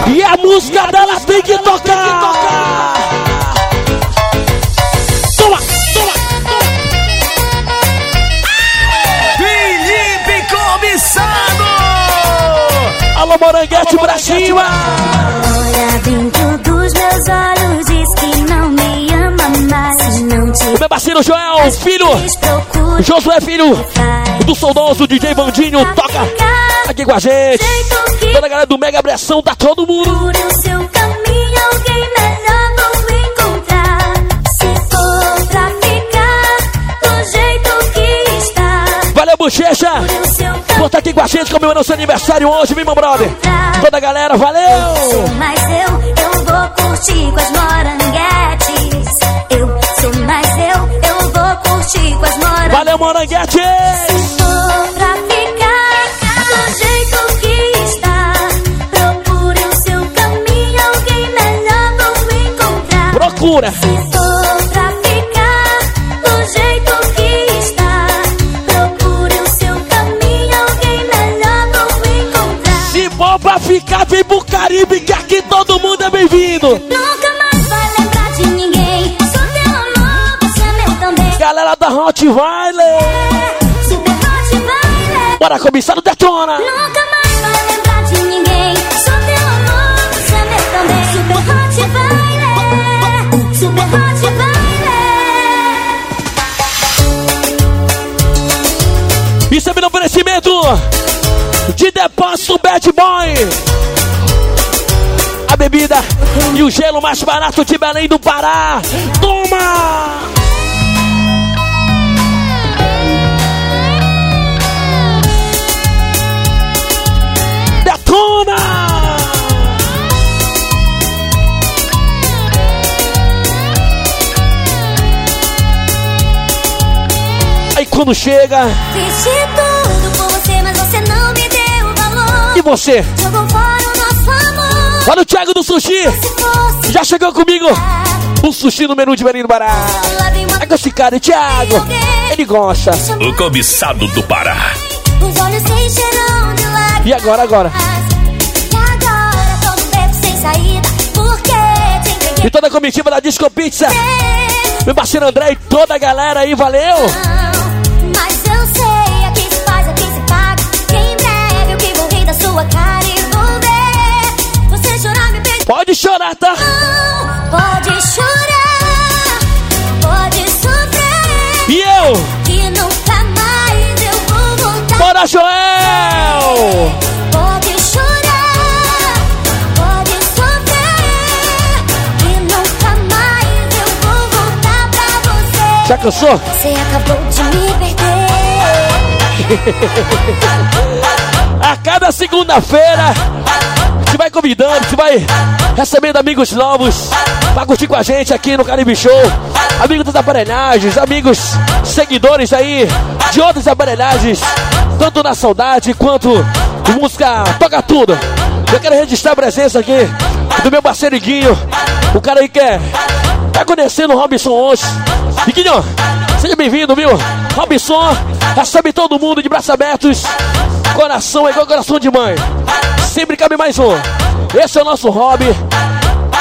Speaker 3: E a música dela tem que tocar! Toma, toma,
Speaker 19: Felipe Comissado!
Speaker 3: Alô, Moranguete pra cima!
Speaker 15: Meus olhos, diz que não me ama mais. Se não te
Speaker 3: O meu parceiro Joel, filho, Josué, filho do saudoso DJ Bandinho, toca aqui com a gente. Toda a galera do Mega Pressão, tá todo mundo.
Speaker 15: Por o seu caminho, alguém melhor vou encontrar. Se for pra ficar do jeito que está,
Speaker 3: Valeu, Bochecha!
Speaker 15: por
Speaker 3: estar aqui com a gente comemorando seu aniversário hoje, viu, meu brother? Toda a galera, valeu!
Speaker 15: Curtir com as moranguetes. Eu sou mais eu, eu vou curtir com as moranguetes.
Speaker 3: Valeu, Moranguete!
Speaker 15: Se for pra ficar do jeito que está, procure o seu caminho, alguém melhor vou encontrar.
Speaker 3: cintura.
Speaker 15: Se for pra ficar do jeito que está, procure o seu caminho, alguém melhor não encontrar.
Speaker 3: Se for pra ficar, vem pro Caribe, que aqui todo mundo é bem-vindo.
Speaker 15: Nunca mais vai lembrar de ninguém. Sou teu amor, você é meu também.
Speaker 3: Galera da Rottweiler,
Speaker 15: Super Hot vai
Speaker 3: bora começar no Detona.
Speaker 15: Nunca mais vai lembrar de ninguém. Sou teu amor, você é meu também. Super Hot vai Super Hot vai
Speaker 3: Isso é meu oferecimento e o gelo mais barato de Belém do Pará. Toma! Detona! Aí quando chega,
Speaker 15: Fiz tudo por você, mas você não me deu valor.
Speaker 3: e você?
Speaker 15: Jogou fora.
Speaker 3: Olha o Thiago do Sushi! Já chegou comigo! O sushi no menu de Belém do Pará. É com esse cara, Thiago. Ele gosta.
Speaker 8: O cobiçado do Pará.
Speaker 3: E agora, agora?
Speaker 15: E.
Speaker 3: E toda a comitiva da Disco Pizza. Meu parceiro André e toda a galera aí, valeu!
Speaker 15: Mas eu sei, aqui se faz, aqui se paga. Que em breve eu que vou rir da sua cara
Speaker 3: Pode chorar, tá?
Speaker 15: Pode chorar, pode sofrer.
Speaker 3: E eu?
Speaker 15: Que nunca mais eu vou voltar.
Speaker 3: Bora, Joel!
Speaker 15: Pode chorar, pode sofrer. Que nunca mais eu vou voltar pra você.
Speaker 3: Já cansou?
Speaker 15: Você acabou de me perder. <laughs>
Speaker 3: A cada segunda-feira, gente vai convidando, gente vai recebendo amigos novos pra curtir com a gente aqui no Caribe Show. Amigos das aparelhagens, amigos seguidores aí de outras aparelhagens, tanto na saudade quanto música Toca Tudo. Eu quero registrar a presença aqui do meu parceiro Iguinho, o cara aí que é, tá conhecendo o Robson hoje. Iguinho, seja bem-vindo, viu? Robson, recebe todo mundo de braços abertos. Coração é igual coração de mãe. Sempre cabe mais um. Esse é o nosso hobby.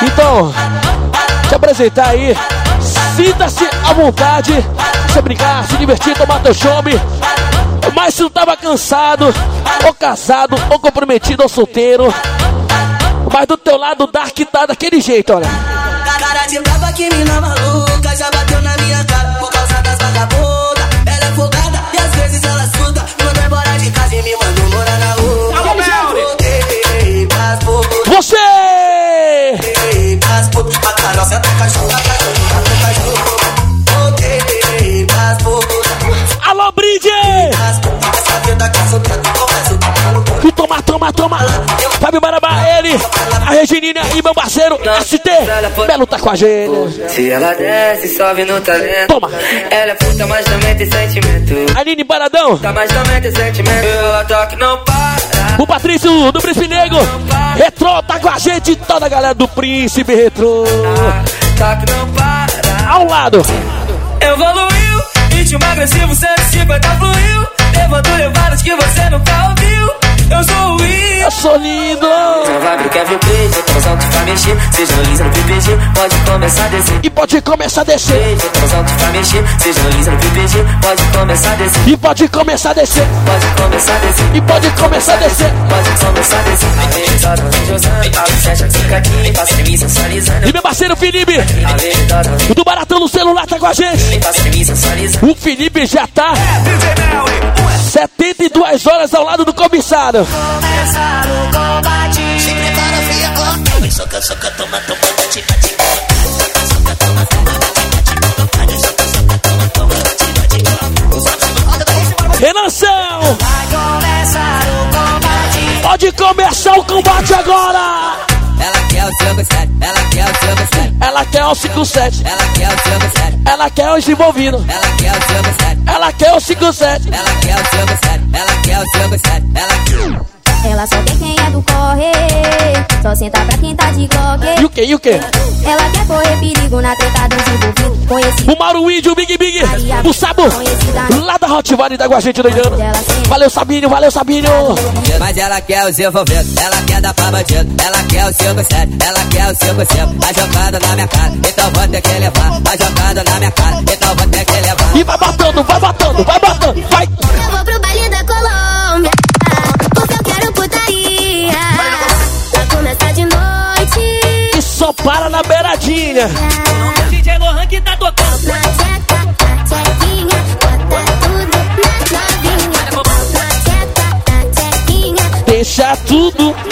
Speaker 3: Então, te apresentar aí. Sinta-se à vontade. Se brincar, se divertir, tomar teu chope. Mas se não tava cansado, ou casado, ou comprometido, ou solteiro. Mas do teu lado, o Dark tá daquele jeito, olha.
Speaker 20: Cara de brava que mina maluca Já bateu na minha vagabundas Ela é folgada e às vezes ela suda Me mandou embora de casa e me mandou morar na rua.
Speaker 3: Alô, Melri!
Speaker 20: Voltei pras pouco
Speaker 3: Você! Alô,
Speaker 20: vida que
Speaker 3: E toma, toma, toma. Fábio Barabá, ele, a Regininha e meu parceiro ST. Belo tá com a gente.
Speaker 13: Se ela desce, sobe no talento.
Speaker 3: Toma.
Speaker 13: Ela é puta, mas também tem sentimento.
Speaker 3: Aline Baradão.
Speaker 13: Tá, mas também tem sentimento. Eu toque não para.
Speaker 3: O Patrício do Príncipe Negro. Retrô tá com a gente. Toda a galera do Príncipe Retrô.
Speaker 13: Toque não para.
Speaker 3: Ao lado.
Speaker 13: Evoluiu, ritmo agressivo, 150 fluiu. Levando levadas que você nunca ouviu. Eu sou o I.
Speaker 3: Eu sou lindo.
Speaker 13: Vai quer ver o beijo, transão que vai mexer. Seja no Lisa no PPG, pode começar a descer.
Speaker 3: E pode começar a descer.
Speaker 13: Transão que vai mexer. Seja no Lisa no PPG, pode começar a descer.
Speaker 3: E pode começar a descer.
Speaker 13: Pode começar a descer.
Speaker 3: E pode começar a descer.
Speaker 13: Pode começar a descer. Avenida da Josana, abre sete aqui, aqui, passa em mim sensualizando.
Speaker 3: E meu parceiro Felipe. O do Baratão no celular tá com a gente.
Speaker 13: passa em mim sensualizando.
Speaker 3: O Felipe já tá 72 horas ao lado do cobiçado.
Speaker 15: Começar o combate.
Speaker 20: Se prepara, soca, soca, toma, toma, toma, toma, tica
Speaker 3: Renação!
Speaker 15: Vai começar.
Speaker 3: Pode começar o combate agora!
Speaker 20: Ela quer o seu gostado, ela quer o seu gostado
Speaker 3: Ela quer o 57,
Speaker 20: Ela quer o seu gostado,
Speaker 3: ela quer os envolvidos,
Speaker 20: ela quer o seu gostado
Speaker 3: ela quer o 57.
Speaker 20: Ela quer o seu gostado, ela quer o seu gostado Ela
Speaker 15: Ela só quer quem é do corre. Só senta pra quem tá de glock.
Speaker 3: E o que, e o que?
Speaker 15: Ela quer correr perigo na treta dos envolvidos. Conhecido
Speaker 3: O Mauro Índio, o Big Big, o Sabo, lá da Hot Valley tá com a gente doidando. Valeu, Sabinho, valeu, Sabinho.
Speaker 20: Mas ela quer os envolvidos, ela quer dar pra bandido, ela quer o 5-7, ela quer o 5-5. Tá jogando na minha cara, então vou ter que levar. Tá jogando na minha cara, então vou ter que levar.
Speaker 3: E vai batendo, vai batendo, vai batendo, vai.
Speaker 5: Eu vou pro baile da Colômbia,
Speaker 3: só para na beiradinha.
Speaker 5: DJ Lohan que tá tocando.
Speaker 3: Deixa tudo.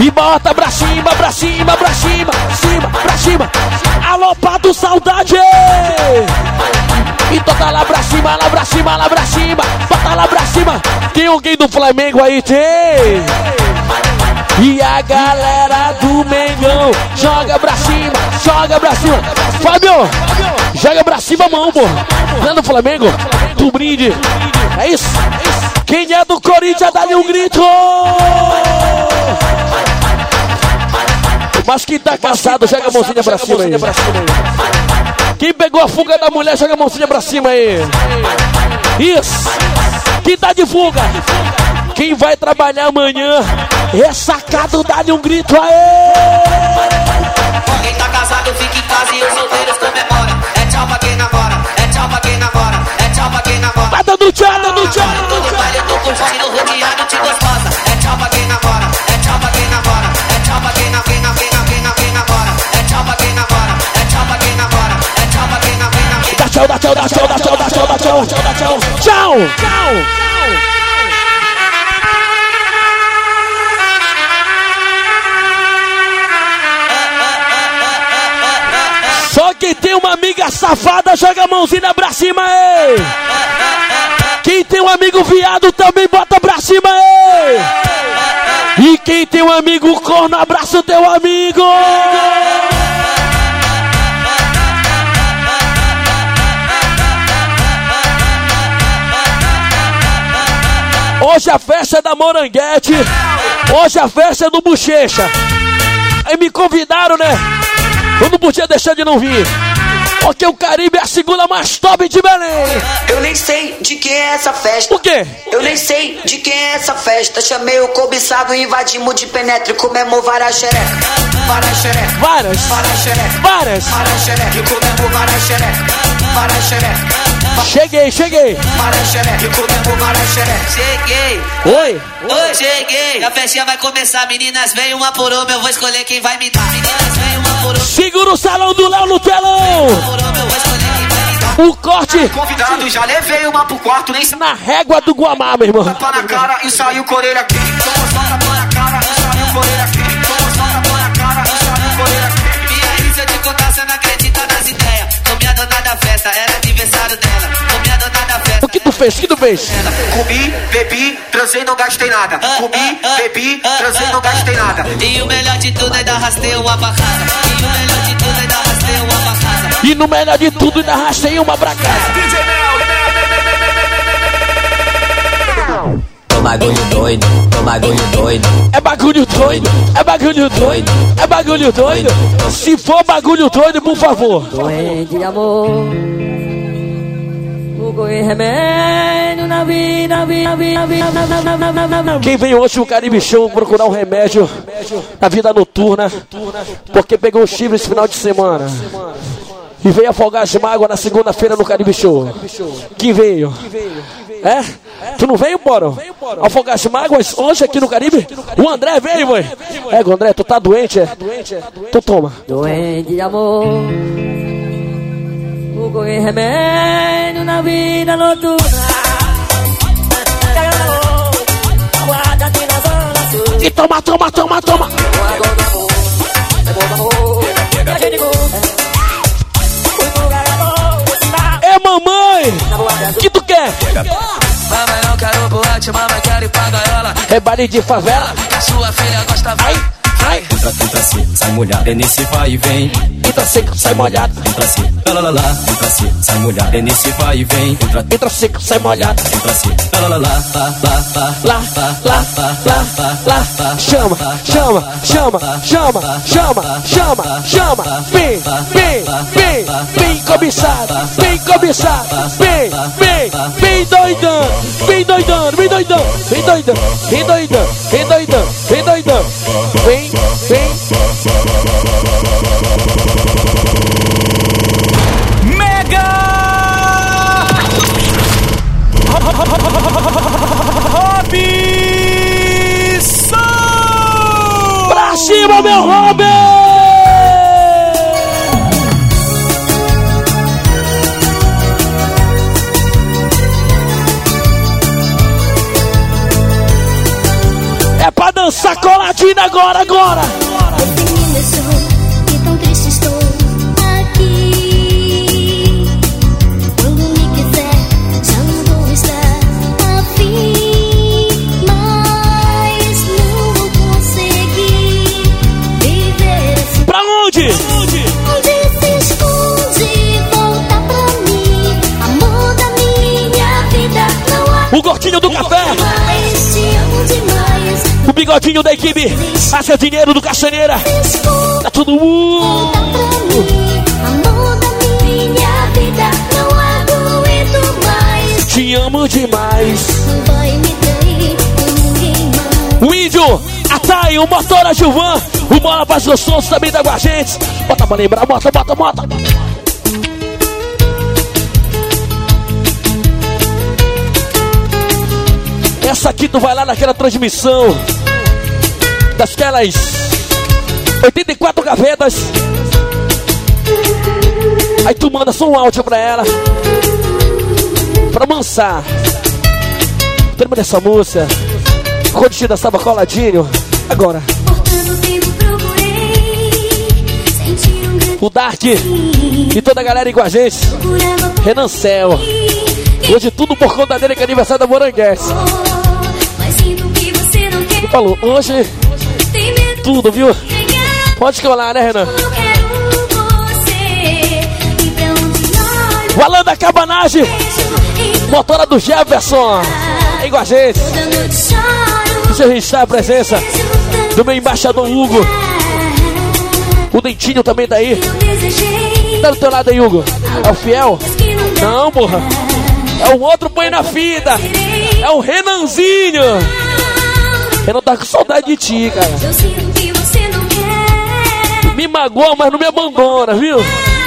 Speaker 3: E bota pra cima, pra cima, pra cima, cima, pra cima. Alô, Pato Saudade! E toca lá pra cima, lá pra cima, lá pra cima. Bota lá pra cima. Tem alguém do Flamengo aí? Tem! E a galera do Mengão joga pra cima, joga pra cima. Fábio, joga pra cima a mão, pô. Não é do Flamengo? Do brinde. É isso? Quem é do Corinthians, dá-lhe um grito! Mas quem tá cansado, joga a mãozinha pra cima aí. Quem pegou a fuga da mulher, joga a mãozinha pra cima aí. Isso. Quem tá de fuga? Quem vai trabalhar amanhã é sacado, dá-lhe um grito aí.
Speaker 17: Quem tá casado fica em casa e os solteiros comemoram. É tchau pra quem namora, é tchau pra quem namora, namora.
Speaker 3: Vai dando tchau, dando tchau,
Speaker 17: Todo
Speaker 3: dando tchau.
Speaker 17: baile tô curtindo, rodeado de gostosa. É tchau pra quem namora, é tchau pra quem namora, é tchau pra quem na quem na quem na quem na quem namora. É tchau pra quem namora, é tchau pra quem namora, é tchau pra quem na quem na quem
Speaker 3: Dá tchau, dá tchau, dá tchau, dá tchau, dá tchau, dá tchau, dá tchau. Tchau, tchau. Só quem tem uma amiga safada, joga a mãozinha pra cima aí. Quem tem um amigo viado também bota pra cima aí. E quem tem um amigo corno, abraça o teu amigo. Hoje a festa é da Moranguete. Hoje a festa é do Bochecha. Aí me convidaram, né? Eu não podia deixar de não vir. Porque o Caribe é a segunda mais top de Belém.
Speaker 21: Eu nem sei de quem é essa festa.
Speaker 3: O quê?
Speaker 21: Eu nem sei de quem é essa festa. Chamei o cobiçado, invadimos de penetra e comemos várias xereca. Várias xereca.
Speaker 3: Várias.
Speaker 21: Várias xereca.
Speaker 3: Várias.
Speaker 21: Várias xereca. E comemos várias xereca. Várias xereca.
Speaker 3: Cheguei, cheguei.
Speaker 17: Cheguei.
Speaker 3: Oi.
Speaker 17: Oi, cheguei. A festinha vai começar, meninas, vem uma por uma, eu vou escolher quem vai me dar. Meninas, vem uma por uma.
Speaker 3: Segura o salão do Léo no telão. O corte
Speaker 17: Convidado, já levei uma pro quarto, nem
Speaker 3: na régua do Guamá, meu irmão.
Speaker 17: tapa na cara e saiu com a orelha aqui. Toma só tapa na cara e saiu com a orelha aqui. Toma só tapa na cara e saiu com a orelha aqui. E aí, se eu te contar, você não acredita nas ideias. Dona da festa, era aniversário
Speaker 3: O que tu fez? O que tu fez?
Speaker 17: Comi, bebi, transei, não gastei nada. Comi, bebi, transei, não gastei nada. E o melhor de tudo é dar rasteio uma pra casa. E o melhor de tudo é dar rasteio uma pra casa.
Speaker 3: E no melhor de tudo, ainda rachei uma pra casa.
Speaker 20: Tô bagulho doido, tô bagulho doido.
Speaker 3: É bagulho doido, é bagulho doido, é bagulho doido. Se for bagulho doido, por favor.
Speaker 22: Doente de amor. Remédio na vida, vida, vida, vida.
Speaker 3: Quem vem hoje no Caribe Show procurar um remédio na vida noturna, porque pegou o chifre esse final de semana. E veio afogar as mágoas na segunda-feira no Caribe Show. Quem veio? É? Tu não veio, Boro? Afogar as mágoas hoje aqui no Caribe? O André veio, mãe. É, André, tu tá doente, é? Tu toma.
Speaker 22: Doente de amor. Procurei remédio na vida noturna.
Speaker 3: E toma, toma, toma, toma. É mamãe! que tu quer?
Speaker 17: Mamãe, não quero boate, mamãe, quero ir pra gaiola.
Speaker 3: É baile de favela.
Speaker 17: Sua filha gosta, vai.
Speaker 3: Ai,
Speaker 20: entra, entra se, sai molhado. É nesse vai e vem.
Speaker 3: Entra seco, sai molhado.
Speaker 20: Entra se, lá lá lá lá, entra se, sai molhado. É nesse vai e vem. Entra,
Speaker 3: entra seco, sai molhado.
Speaker 20: Entra se, lá lá lá lá, lá lá
Speaker 3: lá lá lá lá lá. Chama, chama, chama, chama, chama, chama, chama. Vem, vem, vem, vem cobiçado, vem cobiçado, vem, vem, vem doidão, vem doidão, vem doidão, vem doidão, vem doidão, vem doidão, vem doidão, vem, vem. Pra cima, meu Robin! É pra dançar coladinha agora, agora!
Speaker 15: Há
Speaker 3: O gordinho do café! O bigodinho da equipe! Acha dinheiro do Caçaneira! Tá todo mundo! Te amo demais! O índio, a Thay, o motor, a Gilvan, o Bola Paz Gostoso também tá com a gente. Bota pra lembrar, bota, bota, bota. Essa aqui tu vai lá naquela transmissão dasquelas 84 gavetas. Aí tu manda só um áudio pra ela. Pra mansar. Lembra dessa moça? Quando te dançava coladinho. Agora. O Dark e toda a galera aí com a gente. Renan Cel. Hoje tudo por conta dele que é aniversário da Morangues. Falou, hoje tudo, viu? Pode colar, né, Renan? O Alan da Cabanagem. Motora do Jefferson. Aí com a gente. Deixa eu registrar a presença do meu embaixador Hugo. O Dentinho também tá aí. Tá do teu lado aí, Hugo. É o fiel?
Speaker 15: não
Speaker 3: porra. É o outro põe na fita. É o Renanzinho. Renan tá com saudade de ti, cara.
Speaker 15: Eu sinto que você não quer.
Speaker 3: Me magoa, mas não me abandona, viu?
Speaker 15: Como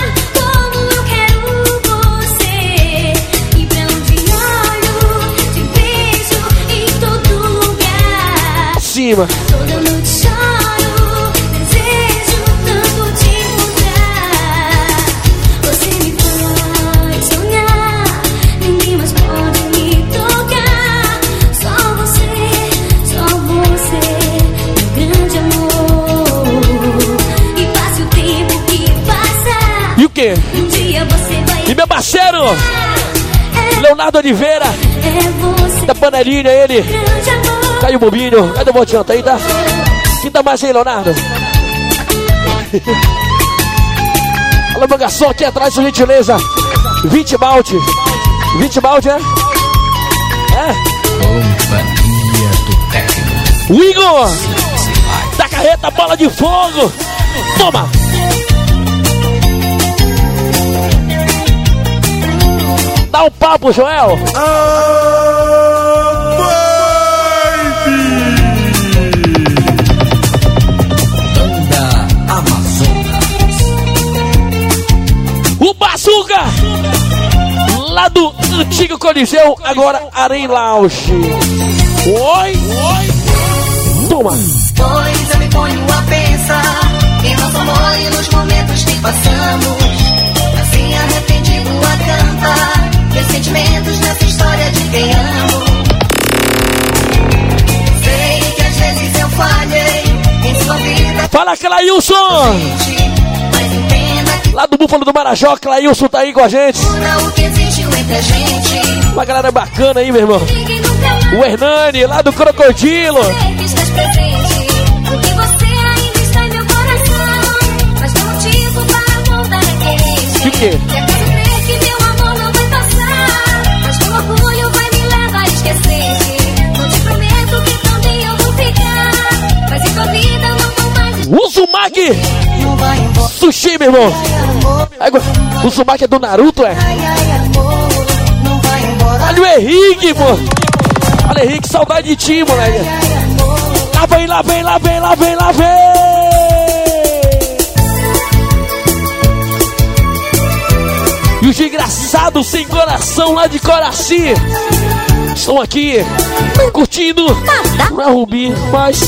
Speaker 3: parceiro, Leonardo Oliveira,
Speaker 15: É
Speaker 3: da panelinha, ele. Caiu o bobinho. Cadê o botinho? Tá aí, tá? Quem tá mais aí, Leonardo? <laughs> Alô, meu garçom, aqui atrás, por gentileza. 20 balde. 20 balde, é? É? O Igor! Da carreta Bola de Fogo! Toma! Dá um papo, Joel!
Speaker 23: Banda Amazonas.
Speaker 3: O Bazuca! Lá do antigo Coliseu, agora Arém Lounge. Oi! Oi! Toma!
Speaker 5: Pois eu me ponho a pensar em nosso amor e nos momentos que passamos. Assim arrependido a cantar tem sentimentos nessa história de quem amo. Sei que às vezes eu falhei em sua vida.
Speaker 3: Fala, Clailson! Lá do Búfalo do Marajó, Clailson tá aí com a gente.
Speaker 5: gente.
Speaker 3: Uma galera bacana aí, meu irmão. O Hernani, lá do Crocodilo.
Speaker 15: O que?
Speaker 3: Uzumaki! Sushi, meu irmão! Agora, o Uzumaki é do Naruto, é? Olha o Henrique, pô! Olha, Henrique, saudade de ti, moleque! Lá vem, lá vem, lá vem, lá vem, lá vem! E os desgraçados sem coração lá de Coraci estão aqui curtindo. Não é Rubi, mas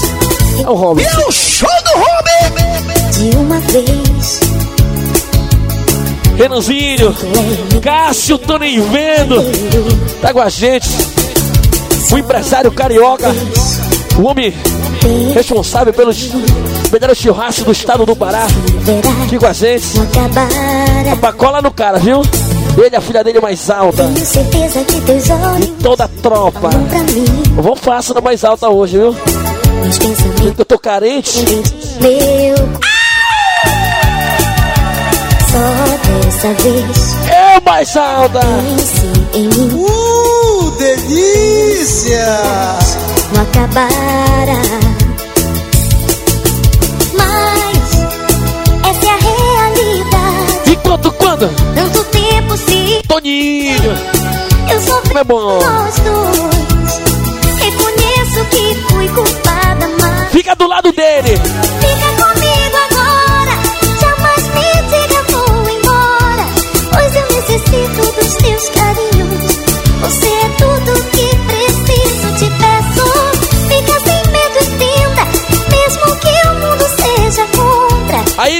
Speaker 3: é o Robin.
Speaker 2: E o show do Rubi!
Speaker 5: De uma vez.
Speaker 3: Renanzinho, Cássio, tô nem vendo. Tá com a gente. O empresário carioca, o homem responsável pelos melhores churrascos do estado do Pará. Aqui com a gente. Rapaz, cola no cara, viu? Ele, a filha dele mais alta. E toda a tropa. Vamos fácil na mais alta hoje, viu? Eu tô carente.
Speaker 5: Meu. Só dessa vez.
Speaker 3: É mais alta.
Speaker 5: Pense em mim.
Speaker 2: Uh, delícia!
Speaker 5: Não acabará. Mas essa é a realidade.
Speaker 3: Enquanto quando?
Speaker 5: Tanto tempo se
Speaker 3: Toninho.
Speaker 5: eu sofri
Speaker 3: Como é bom.
Speaker 5: nós dois. Reconheço que fui culpada, mas
Speaker 3: Fica do lado dele.
Speaker 5: fica comigo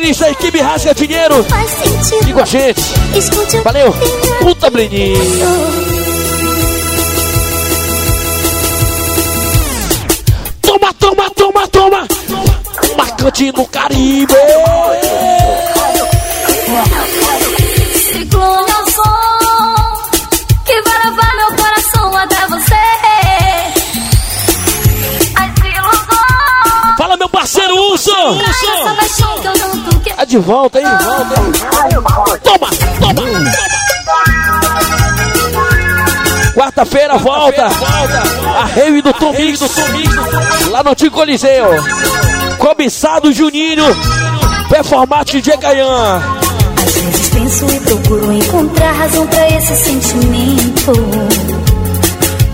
Speaker 3: Iris da equipe rasga dinheiro. Fica com a gente. Valeu. Puta, Breninho. Toma, toma, toma, toma. Marcante no Caribe.
Speaker 5: Ciclone ao som que vai levar meu coração até você.
Speaker 3: Fala, meu parceiro Urso.
Speaker 5: Essa
Speaker 3: de volta, hein? Volta, hein? Toma, toma. Quarta-feira volta. A rave do Tomix. Lá no Antigo Coliseu. Cobiçado Juninho. Performate de Gaian.
Speaker 5: Penso e procuro encontrar razão pra esse sentimento.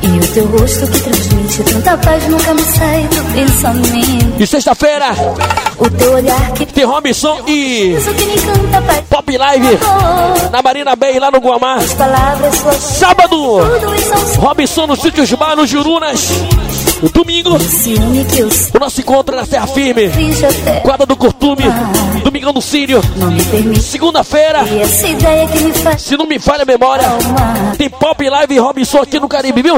Speaker 5: E o teu rosto que transmite tanta paz nunca me sai do pensamento.
Speaker 3: E sexta-feira
Speaker 5: O teu olhar que
Speaker 3: tem Robinson e
Speaker 5: encanta, pai.
Speaker 3: Pop Live na Marina Bay, lá no Guamá. Sábado, Robinson no Sítios Bar, no Jurunas. No domingo, o nosso encontro na Terra Firme. Quadra do Curtume, Domingão do Sírio. Segunda-feira, se não me falha a memória, tem Pop Live e Robinson aqui no Caribe, viu?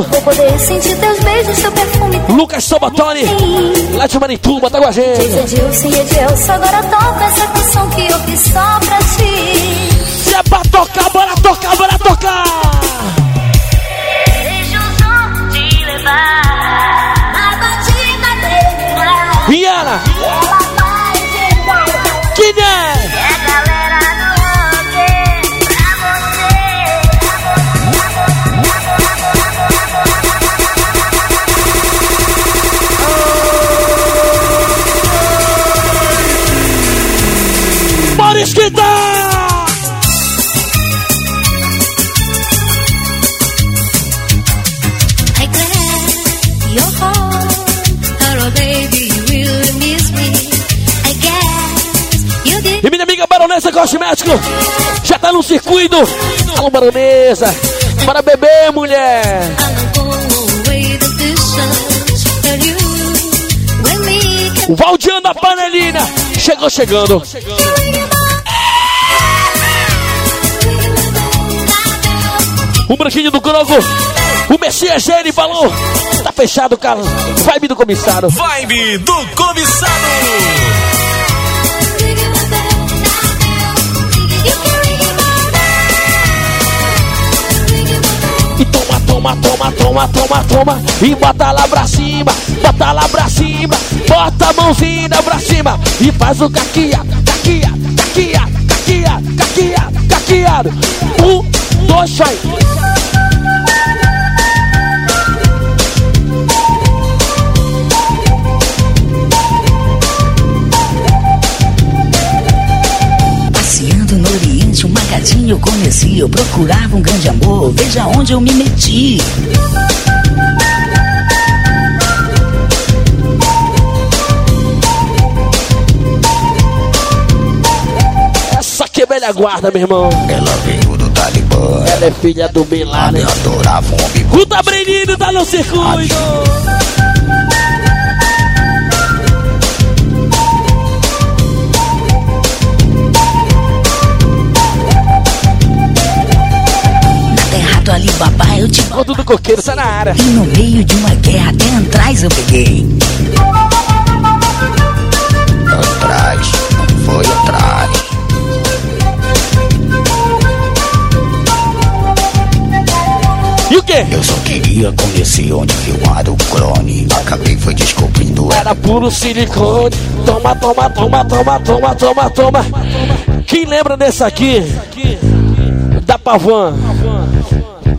Speaker 3: Lucas Sabatoni, lá de Marituba, tá com a gente. Se é pra tocar, bora tocar, bora tocar! Bora esquentar!
Speaker 5: I grab your heart. Hello, baby, you really miss me. I guess you did.
Speaker 3: E minha amiga Baronesa Cosmético já tá no circuito. Alô, Baronesa, para beber, mulher. O Valdiano da Panelina chegou chegando. O branquinho do Grogo, o Messias Gene falou. Tá fechado, cara. Vibe do comissário.
Speaker 1: Vibe do comissário.
Speaker 3: E toma, toma, toma, toma, toma, toma. E bota lá pra cima, bota lá pra cima. Bota a mãozinha pra cima. E faz o caquia, caquia, caquia, caquia, caquia, caquia. viado. Um, dois, vai.
Speaker 24: Passeando no Oriente, um magadinho eu conheci. Eu procurava um grande amor, veja onde eu me meti.
Speaker 3: Essa aqui é velha guarda, meu irmão.
Speaker 25: Ela Talibã.
Speaker 3: Ela é filha do Bin Laden.
Speaker 25: Adorava homem
Speaker 3: Ruta Brenino tá no circuito.
Speaker 24: Do Alibaba eu te
Speaker 3: Conto do coqueiro, tá na área.
Speaker 24: E no meio de uma guerra até atrás eu peguei.
Speaker 3: Quê?
Speaker 25: Eu só queria conhecer onde filmaram o clone. Acabei foi descobrindo
Speaker 3: Era puro silicone. Toma, toma, toma, toma, toma, toma, toma. Quem lembra dessa aqui? Da Pavan.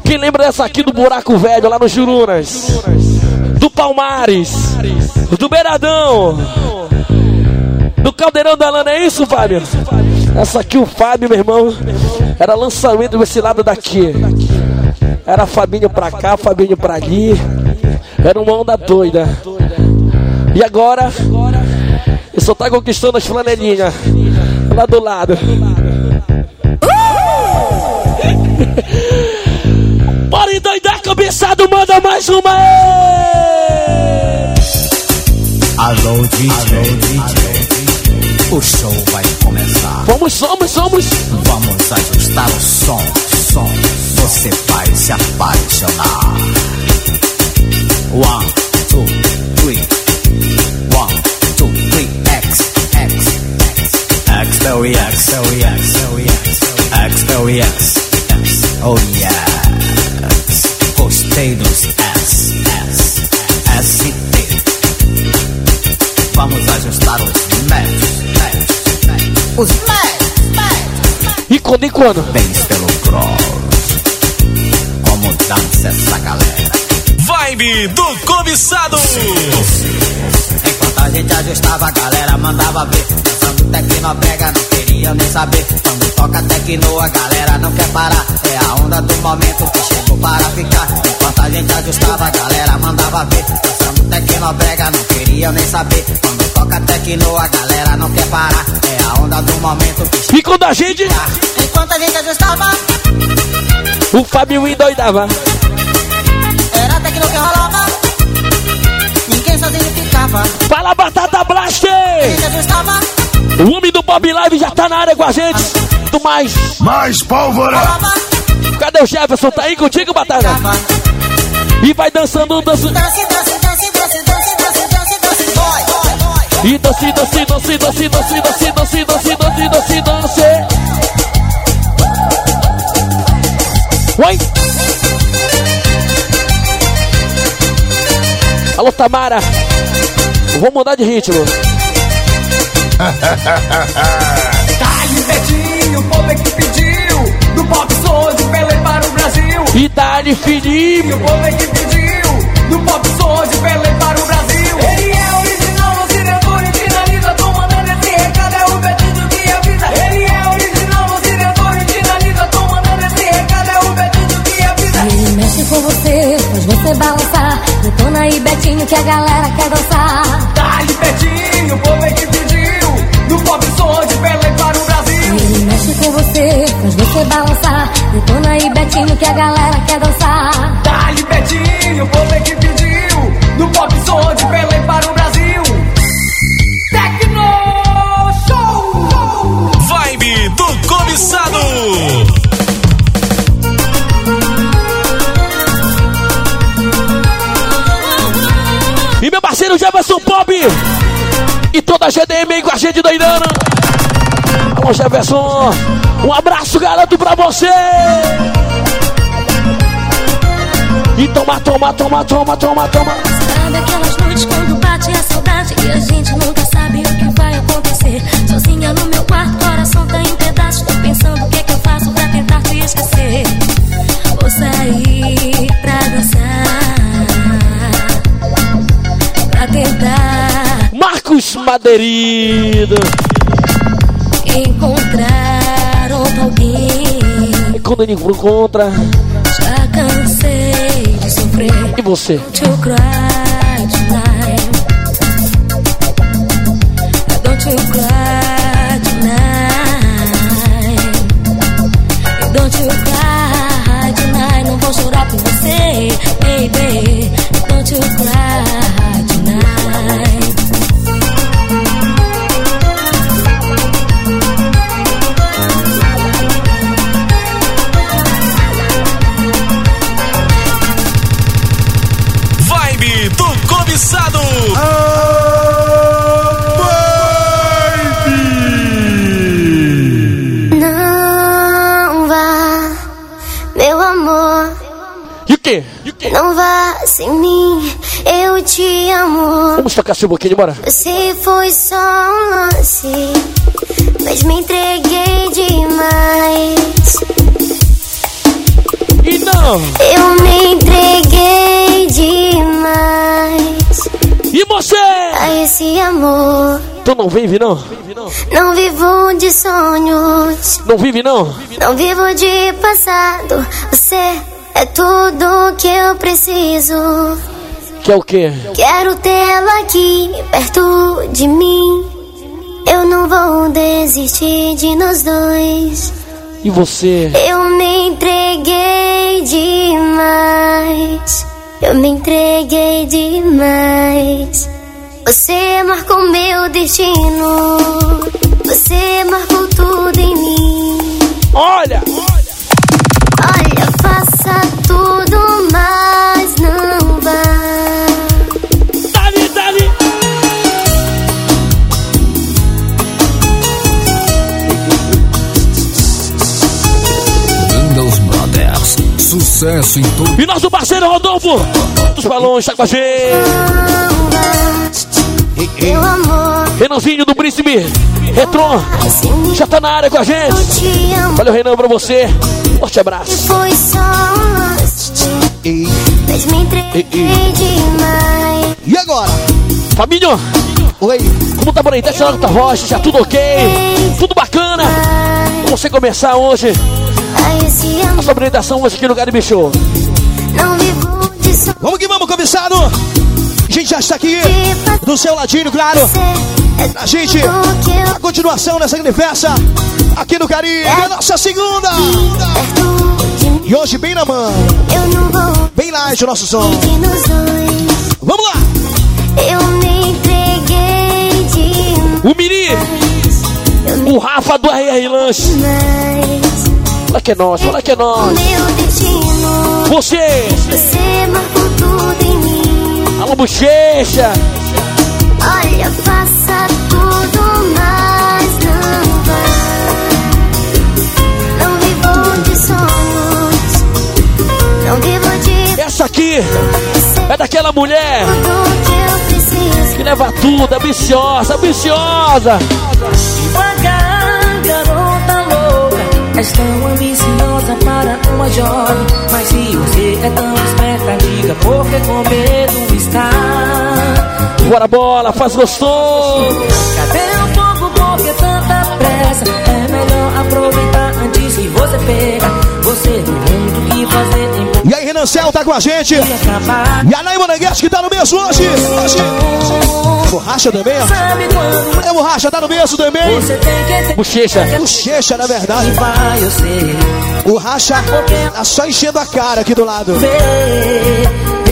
Speaker 3: Quem lembra dessa aqui do Buraco Velho, lá no Jurunas? Do Palmares. Do Beiradão. Do Caldeirão da Lana, é isso, Fábio? Essa aqui, o Fábio, meu irmão, era lançamento desse lado daqui. Era Fabinho pra cá, Fabinho pra ali. Era uma onda doida. E agora, ele só tá conquistando as flanelinhas. Lá do lado. <laughs> Bora endoidar, cabeçado, manda mais uma aí!
Speaker 26: Alô, DJ. O show vai começar.
Speaker 3: Vamos, somos, somos.
Speaker 26: Vamos ajustar o som, som. Você vai se apaixonar. One, two, three. One, two, three. X, X, X. Experience, experience, experience. X. Oh yes. Gostei dos S, S, médios. Os médios, médios.
Speaker 3: E quando e quando?
Speaker 26: Bens pelo cross. Como dança essa galera.
Speaker 1: Vibe do cobiçado.
Speaker 26: Enquanto a gente ajustava, a galera mandava ver. Dançando tecnobrega, não queria nem saber. Quando toca tecno, a galera não quer parar. É a onda do momento que chegou para ficar. Enquanto a gente ajustava, a galera mandava ver. Dançando tecnobrega, não queria nem saber. Quando toca tecno, a galera não quer parar. É a onda do momento que chegou
Speaker 3: E quando a gente.
Speaker 26: Enquanto a gente ajustava,
Speaker 3: O Fábio endoidava.
Speaker 26: era tecno que rolava. Ninguém sozinho ficava.
Speaker 3: Fala, Batata Blaster!
Speaker 26: A gente ajustava.
Speaker 3: O homem do Bob Live já tá na área com a gente. Do mais.
Speaker 11: Mais pólvora!
Speaker 3: Cadê o Jefferson? Tá aí contigo, Batata? E vai dançando, dançando. E dance, dance, dance, dance, dance, dance, dance, dance, dance, dance, dance. Oi? Alô, Tamara. Vou mudar de ritmo. <laughs>
Speaker 27: Dá-lhe Betinho, o povo é que pediu. Do pop som de Pelé para o Brasil.
Speaker 3: E dá-lhe Felipe.
Speaker 27: O povo é que pediu. Do pop som de Pelé para o Brasil. Ele é original, não se detura e finaliza. Tô mandando esse recado, é o Betinho que avisa. Ele é original, não se detura e finaliza. Tô mandando esse recado, é o Betinho que avisa.
Speaker 15: Ele mexe com você, faz você balançar. Detona aí, Betinho, que a galera quer dançar.
Speaker 27: Dá-lhe Betinho, o povo é que
Speaker 15: mexe com você, faz você balançar. Detona aí, Betinho, que a galera quer dançar.
Speaker 27: Dá-lhe Betinho, é que pediu. Do pop som de Pelé para o Brasil. Tecno Show!
Speaker 1: Vibe do cobiçado.
Speaker 3: E meu parceiro Jefferson Pop. E toda a GDM aí com a gente doidando. Alô, Jefferson. Um abraço, garoto, pra você. E toma, toma, toma, toma, toma, toma.
Speaker 15: Sabe aquelas noites quando bate a saudade e a gente nunca sabe o que
Speaker 3: Madeirido.
Speaker 5: encontrar outro alguém.
Speaker 3: E quando ele encontra.
Speaker 5: Já cansei de sofrer.
Speaker 3: E você?
Speaker 5: Don't you cry tonight. Don't you cry tonight. Don't you cry tonight. Não vou chorar por você, baby. Don't you cry
Speaker 3: Vamos tocar seu boquinho, bora.
Speaker 5: Você foi só um lance, mas me entreguei demais.
Speaker 3: E não.
Speaker 5: Eu me entreguei demais
Speaker 3: E você?
Speaker 5: a esse amor.
Speaker 3: Tu não vive, não?
Speaker 5: Não vivo de sonhos,
Speaker 3: Não vive, não?
Speaker 5: não vivo de passado. Você é tudo que eu preciso.
Speaker 3: Que é o quê?
Speaker 5: Quero tê-la aqui perto de mim. Eu não vou desistir de nós dois.
Speaker 3: E você?
Speaker 5: Eu me entreguei demais. Eu me entreguei demais. Você marcou meu destino. Você marcou tudo em mim.
Speaker 3: Olha!
Speaker 5: Olha, faça tudo, mas
Speaker 28: Sucesso em todo.
Speaker 3: E nosso parceiro Rodolfo dos balões tá com a gente.
Speaker 5: Meu amor,
Speaker 3: Renanzinho do Príncipe Retron já tá na área com a gente. Valeu, Renan, pra você. Forte abraço.
Speaker 5: Foi só lance, mas me entreguei demais.
Speaker 2: E agora?
Speaker 3: Fabinho,
Speaker 2: Oi.
Speaker 3: como tá por aí? Tá tua rocha, tá tudo ok? Tudo bacana? Vamos você começar hoje
Speaker 5: A
Speaker 3: apresentação hoje aqui no Show.
Speaker 5: de sonhos.
Speaker 2: Vamos que vamos, cobiçado. A gente já está aqui do seu ladinho, claro. A gente, a continuação dessa grande festa aqui no Caribe, a nossa segunda. E hoje bem na mão, bem light o nosso som. Vamos lá.
Speaker 5: Eu me entreguei.
Speaker 3: O Miri, o Rafa do RR Lanche. Fala que é nós, fala que é nós.
Speaker 5: Meu destino,
Speaker 3: Você,
Speaker 5: você marcou tudo em mim.
Speaker 3: alô bochecha.
Speaker 5: Olha, faça tudo, mas não vá. Não vivo de sonhos, não vivo de
Speaker 3: Essa aqui é daquela mulher
Speaker 5: que
Speaker 3: leva tudo, ambiciosa, ambiciosa.
Speaker 22: Devagar. És tão ambiciosa para uma jovem. Mas se você é tão esperta, diga porque com medo está.
Speaker 3: Bora bola, faz gostoso.
Speaker 22: Cadê o fogo? Porque tanta pressa? É melhor aproveitar antes que você pega. Você tem muito que fazer em
Speaker 2: E aí, Renan Cel tá com a gente. E a Nay Moranguete que tá no berço hoje. hoje. Borracha também, ó. É, borracha tá no berço também.
Speaker 3: Bochecha.
Speaker 2: Bochecha, na verdade. O racha tá só enchendo a cara aqui do lado.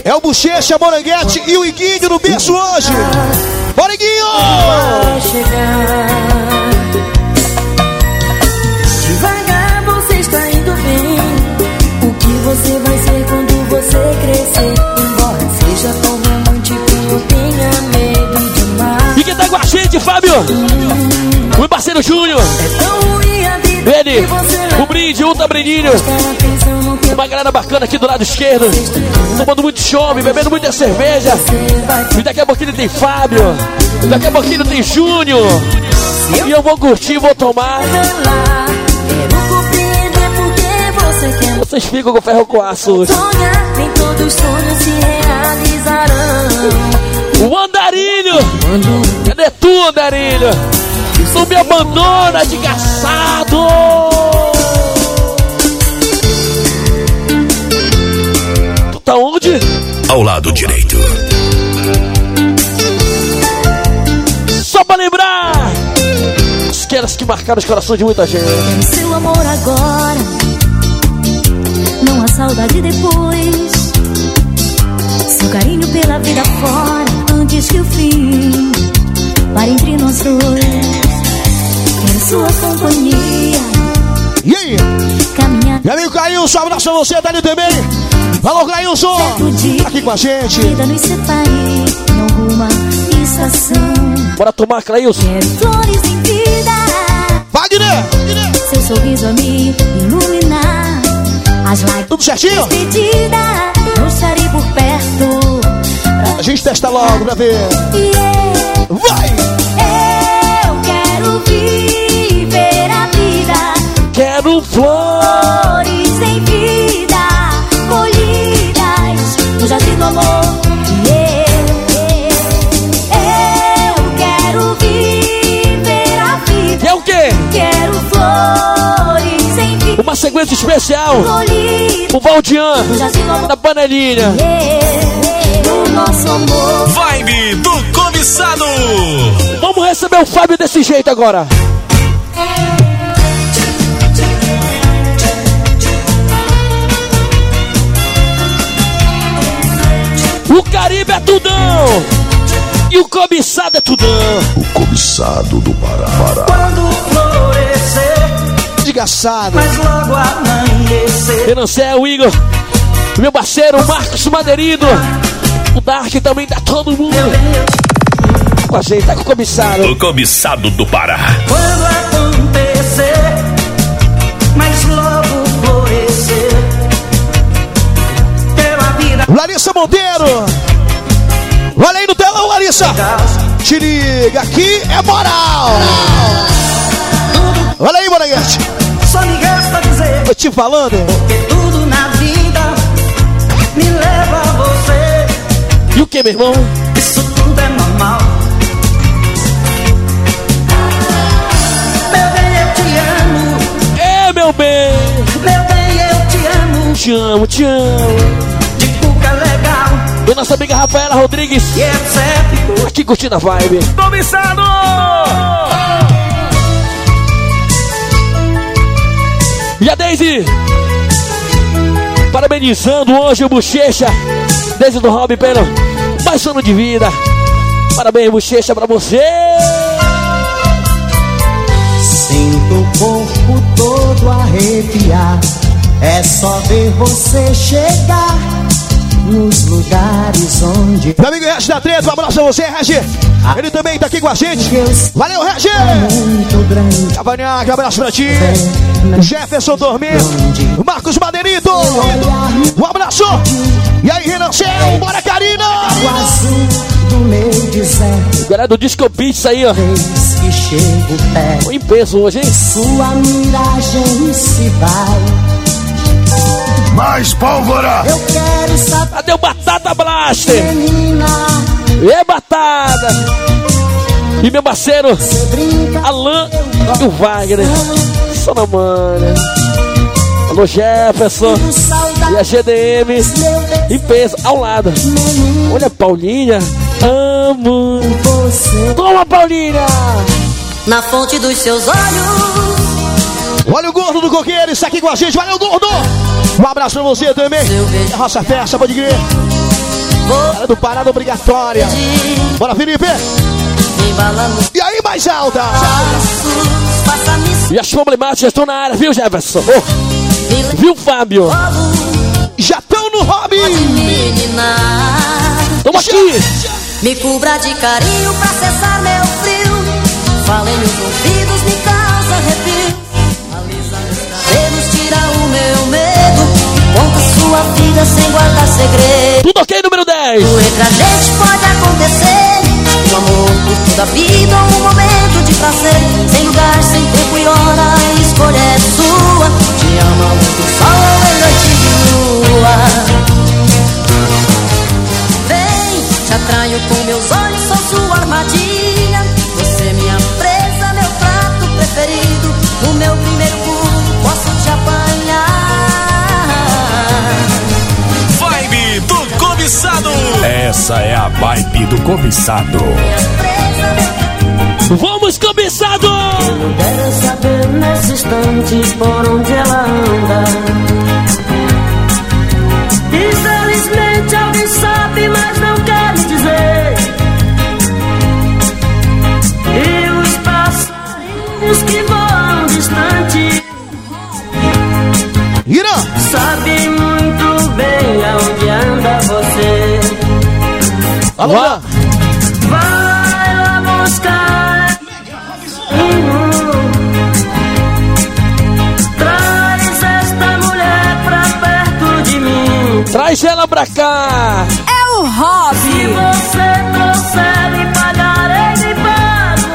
Speaker 2: É o Bochecha, Moranguete e o Iguinho no berço hoje. Bora, Iguinho!
Speaker 22: vai chegar. Devagar você está indo bem. O que você vai
Speaker 3: Fábio? O parceiro Júnior. Ele, o brinde,
Speaker 22: no que
Speaker 3: Uma galera bacana aqui do lado esquerdo. Tomando muito chope, bebendo muita cerveja. E daqui a pouquinho tem Fábio. Daqui a pouquinho tem Júnior. E eu vou curtir, vou tomar. Vocês ficam com ferro com aço
Speaker 15: nem todos os sonhos se realizarão.
Speaker 3: O andarilho! Cadê tu, andarilho? Não me abandona, desgraçado! Tu tá onde?
Speaker 1: Ao lado direito.
Speaker 3: Só pra lembrar! Aquelas que marcaram os corações de muita gente.
Speaker 15: Seu amor agora, não há saudade depois. Seu carinho pela vida fora, antes que o fim pare entre nós dois. Quero sua companhia,
Speaker 2: E aí?
Speaker 15: caminhar
Speaker 2: Meu amigo Cailson, um abraço pra você, tá ali também. Alô, Cailson! Aqui com a gente.
Speaker 15: vida nos separe em alguma estação.
Speaker 3: Bora tomar, Clailson.
Speaker 15: Quero flores em vida.
Speaker 2: Wagner!
Speaker 15: Seu sorriso a me iluminar. As lágrimas
Speaker 2: Tudo certinho?
Speaker 15: despedida. Não estarei por perto.
Speaker 2: A gente testa logo pra ver. Vai!
Speaker 15: Eu quero viver a vida.
Speaker 3: Quero
Speaker 15: flores em vida. Colhidas no jardim do amor. Eu, eu quero viver a vida.
Speaker 3: É o quê?
Speaker 15: Quero flores em vida.
Speaker 3: Uma sequência especial.
Speaker 15: Colhidas
Speaker 3: O Valdian, da panelinha.
Speaker 15: no nosso amor.
Speaker 1: Vibe do cobiçado.
Speaker 3: Vamos receber o Fábio desse jeito agora. O Caribe é tudão. E o cobiçado é tudão.
Speaker 11: O cobiçado do Pará. Pará.
Speaker 26: Quando florescer,
Speaker 2: Desgraçado.
Speaker 26: mas logo amanhecer.
Speaker 3: Eu não sei, é o Igor. Meu parceiro, Marcos Madeirido. Dark também tá todo mundo. Com a gente, tá com o cobiçado.
Speaker 1: O cobiçado do Pará.
Speaker 26: Quando acontecer, mas logo florescer. Pela vida.
Speaker 2: Larissa Monteiro! Olha aí no telão, Larissa! Te liga, aqui é moral! Olha aí, Moranguete!
Speaker 26: Só me resta dizer
Speaker 2: Tô te falando!
Speaker 26: que tudo na vida me leva.
Speaker 3: E o que, meu irmão?
Speaker 26: Isso tudo é normal. Meu bem, eu te amo.
Speaker 3: É, meu bem!
Speaker 26: Meu bem, eu te amo.
Speaker 3: Te amo, te amo.
Speaker 26: De cuca legal.
Speaker 3: E nossa amiga Rafaela Rodrigues.
Speaker 26: E é certo.
Speaker 3: Aqui curtindo a vibe.
Speaker 1: Cobiçado!
Speaker 3: E a Daisy. Parabenizando hoje o Bochecha. Daisy do Hobby pelo mais ano de vida. Parabéns, Bochecha, pra você.
Speaker 7: Sinto o corpo todo arrepiar. É só ver você chegar nos lugares onde.
Speaker 2: Meu amigo Regi da Treta, um abraço a você, Regi! Ele também tá aqui com a gente! Valeu, Regi!
Speaker 7: Muito grande.
Speaker 2: Cavanhaque, um abraço pra ti! Jefferson Dormir, Marcos Madeirito! Um abraço! E aí, Renanção, bora, Karina!
Speaker 7: O azul do meu deserto.
Speaker 3: Galera do Disco Beats aí, ó.
Speaker 7: Perto.
Speaker 3: Em peso hoje, hein?
Speaker 7: Sua miragem se vai.
Speaker 11: Mais pólvora!
Speaker 7: Eu quero saber.
Speaker 3: Cadê o Batata Blaster?
Speaker 7: Menina,
Speaker 3: É batata! E meu parceiro, Alan e o Wagner. Só na manha. Alô, Jefferson. E a GDM em peso, ao lado. Olha, Paulinha. Amo. Toma, Paulinha!
Speaker 15: Na fonte dos seus olhos.
Speaker 2: Olha o gordo do coqueiro, está aqui com a gente, valeu, gordo! Um abraço pra você também! A Roça Festa, pode crer! Galera do Parada Obrigatória! Bora, Felipe! E aí, mais alta!
Speaker 3: E as problemáticas estão na área, viu, Jefferson? Oh, viu, Fábio?
Speaker 2: Já estão no hobby!
Speaker 3: Toma aqui!
Speaker 15: Me cubra de carinho pra cessar meu frio. Fala em meus vida sem guardar segredo.
Speaker 3: Tudo ok, número 10?
Speaker 15: Entre a gente pode acontecer. Um amor por toda a vida um momento de prazer. Sem lugar, sem tempo e hora, a escolha é sua. Te ama muito sol em noite de lua. Vem, te atraio com meus
Speaker 28: Essa é a vibe do cobiçado.
Speaker 3: Vamos, cobiçado!
Speaker 22: Quero saber nesse instante por onde ela anda.
Speaker 2: Alô, Irã!
Speaker 22: Vai lá buscar. Traz esta mulher pra perto de mim.
Speaker 3: Traz ela pra cá!
Speaker 15: É o Rob!
Speaker 22: Se você trouxer, lhe pagarei de pago.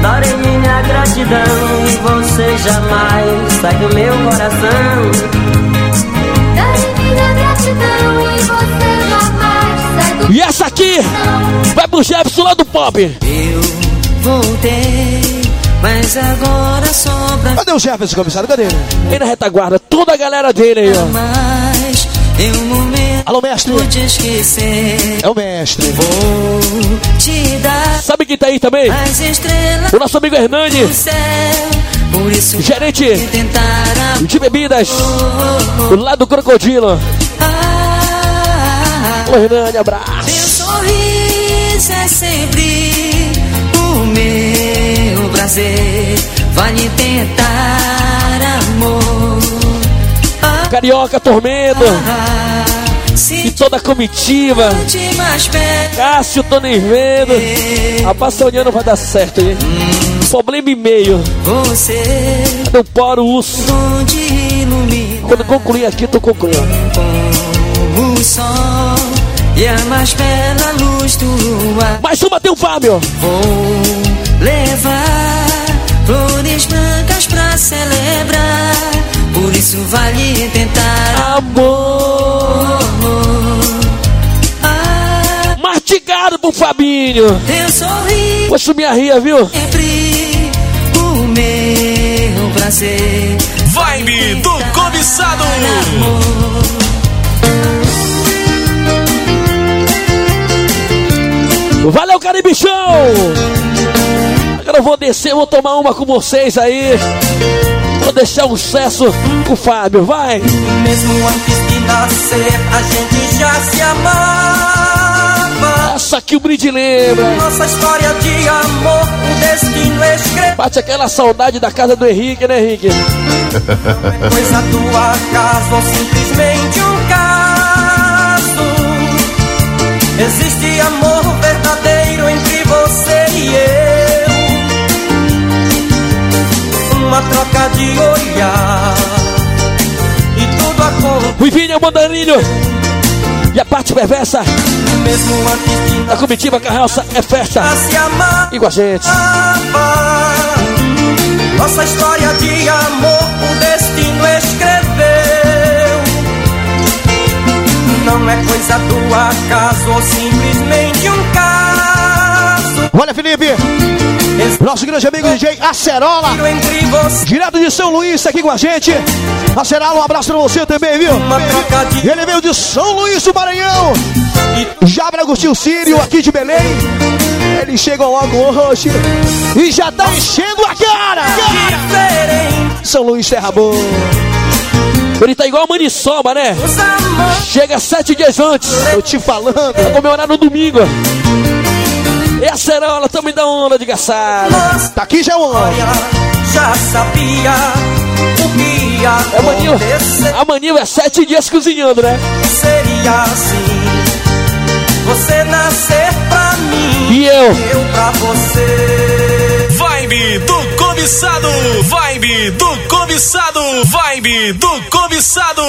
Speaker 22: Darei minha gratidão e você jamais sai do meu coração.
Speaker 5: Darei minha gratidão
Speaker 3: aqui vai pro Jefferson lá do pop.
Speaker 15: Eu voltei, mas agora sobra
Speaker 2: Cadê o Jefferson, comissário? Cadê ele?
Speaker 3: Aí na retaguarda, toda a galera dele aí, ó.
Speaker 15: um momento
Speaker 2: Alô, mestre! É o mestre.
Speaker 15: Vou te dar
Speaker 3: Sabe quem tá aí também? O nosso amigo Hernani,
Speaker 15: do
Speaker 3: gerente de bebidas
Speaker 15: amor.
Speaker 3: lá do Crocodilo.
Speaker 15: Ah,
Speaker 3: Ô Hernani, abraço.
Speaker 15: Sorriso é sempre o meu prazer. Vale tentar amor. Ah,
Speaker 3: Carioca, Tormento e
Speaker 15: se
Speaker 3: toda a comitiva. Cássio, tô nem vendo. A Passoniana vai dar certo aí. Problema e meio.
Speaker 15: você
Speaker 3: Cadê o Poro Urso? Quando concluir aqui, tô concluindo.
Speaker 15: Como o sol e a mais bela luz do luar.
Speaker 3: Mais uma tem o Fábio.
Speaker 15: Vou levar flores brancas pra celebrar. Por isso vale tentar
Speaker 3: Amor.
Speaker 15: Ah,
Speaker 3: Mastigado pro Fabinho.
Speaker 15: teu sorriso
Speaker 3: Vou subir a ria, viu?
Speaker 15: sempre o meu prazer.
Speaker 1: Vibe do cobiçado.
Speaker 3: Valeu, Caribe Show! Agora eu vou descer, vou tomar uma com vocês aí. Vou deixar um sucesso com o Fábio, vai!
Speaker 29: Mesmo antes de nascer, a gente já se amava.
Speaker 3: Essa aqui o brinde lembra.
Speaker 29: Nossa história de amor, o destino escreveu.
Speaker 3: Bate aquela saudade da casa do Henrique, né, Henrique?
Speaker 29: Coisa do acaso ou simplesmente um caso. Existe amor Troca de olhar e tudo acontece.
Speaker 3: Ruivinho, Mandarilho. E a parte perversa
Speaker 29: Mesmo
Speaker 3: da comitiva Carroça é festa.
Speaker 29: amar.
Speaker 3: E com a gente.
Speaker 29: Nossa história de amor, o destino escreveu. Não é coisa do acaso ou simplesmente.
Speaker 2: Olha, Felipe! Nosso grande amigo DJ Acerola, direto de São Luís, tá aqui com a gente. Acerola, um abraço pra você também, viu? Ele veio de São Luís do Maranhão. Jabra Agostinho Sírio, aqui de Belém. Ele chegou logo hoje e já tá enchendo a cara. São Luís Terra Boa.
Speaker 3: Ele tá igual a Maniçoba, né? Chega sete dias antes.
Speaker 2: Tô te falando.
Speaker 3: Vai comemorar no domingo. E a Cerola também dá onda de gaçada.
Speaker 2: Tá aqui já o homem.
Speaker 29: já sabia o que ia
Speaker 3: É
Speaker 29: acontecer.
Speaker 3: A Maninho é sete dias cozinhando, né?
Speaker 29: Seria assim. Você nascer pra mim.
Speaker 3: E eu?
Speaker 29: Eu pra você.
Speaker 1: Vibe do cobiçado. Vibe do cobiçado. Vibe do cobiçado.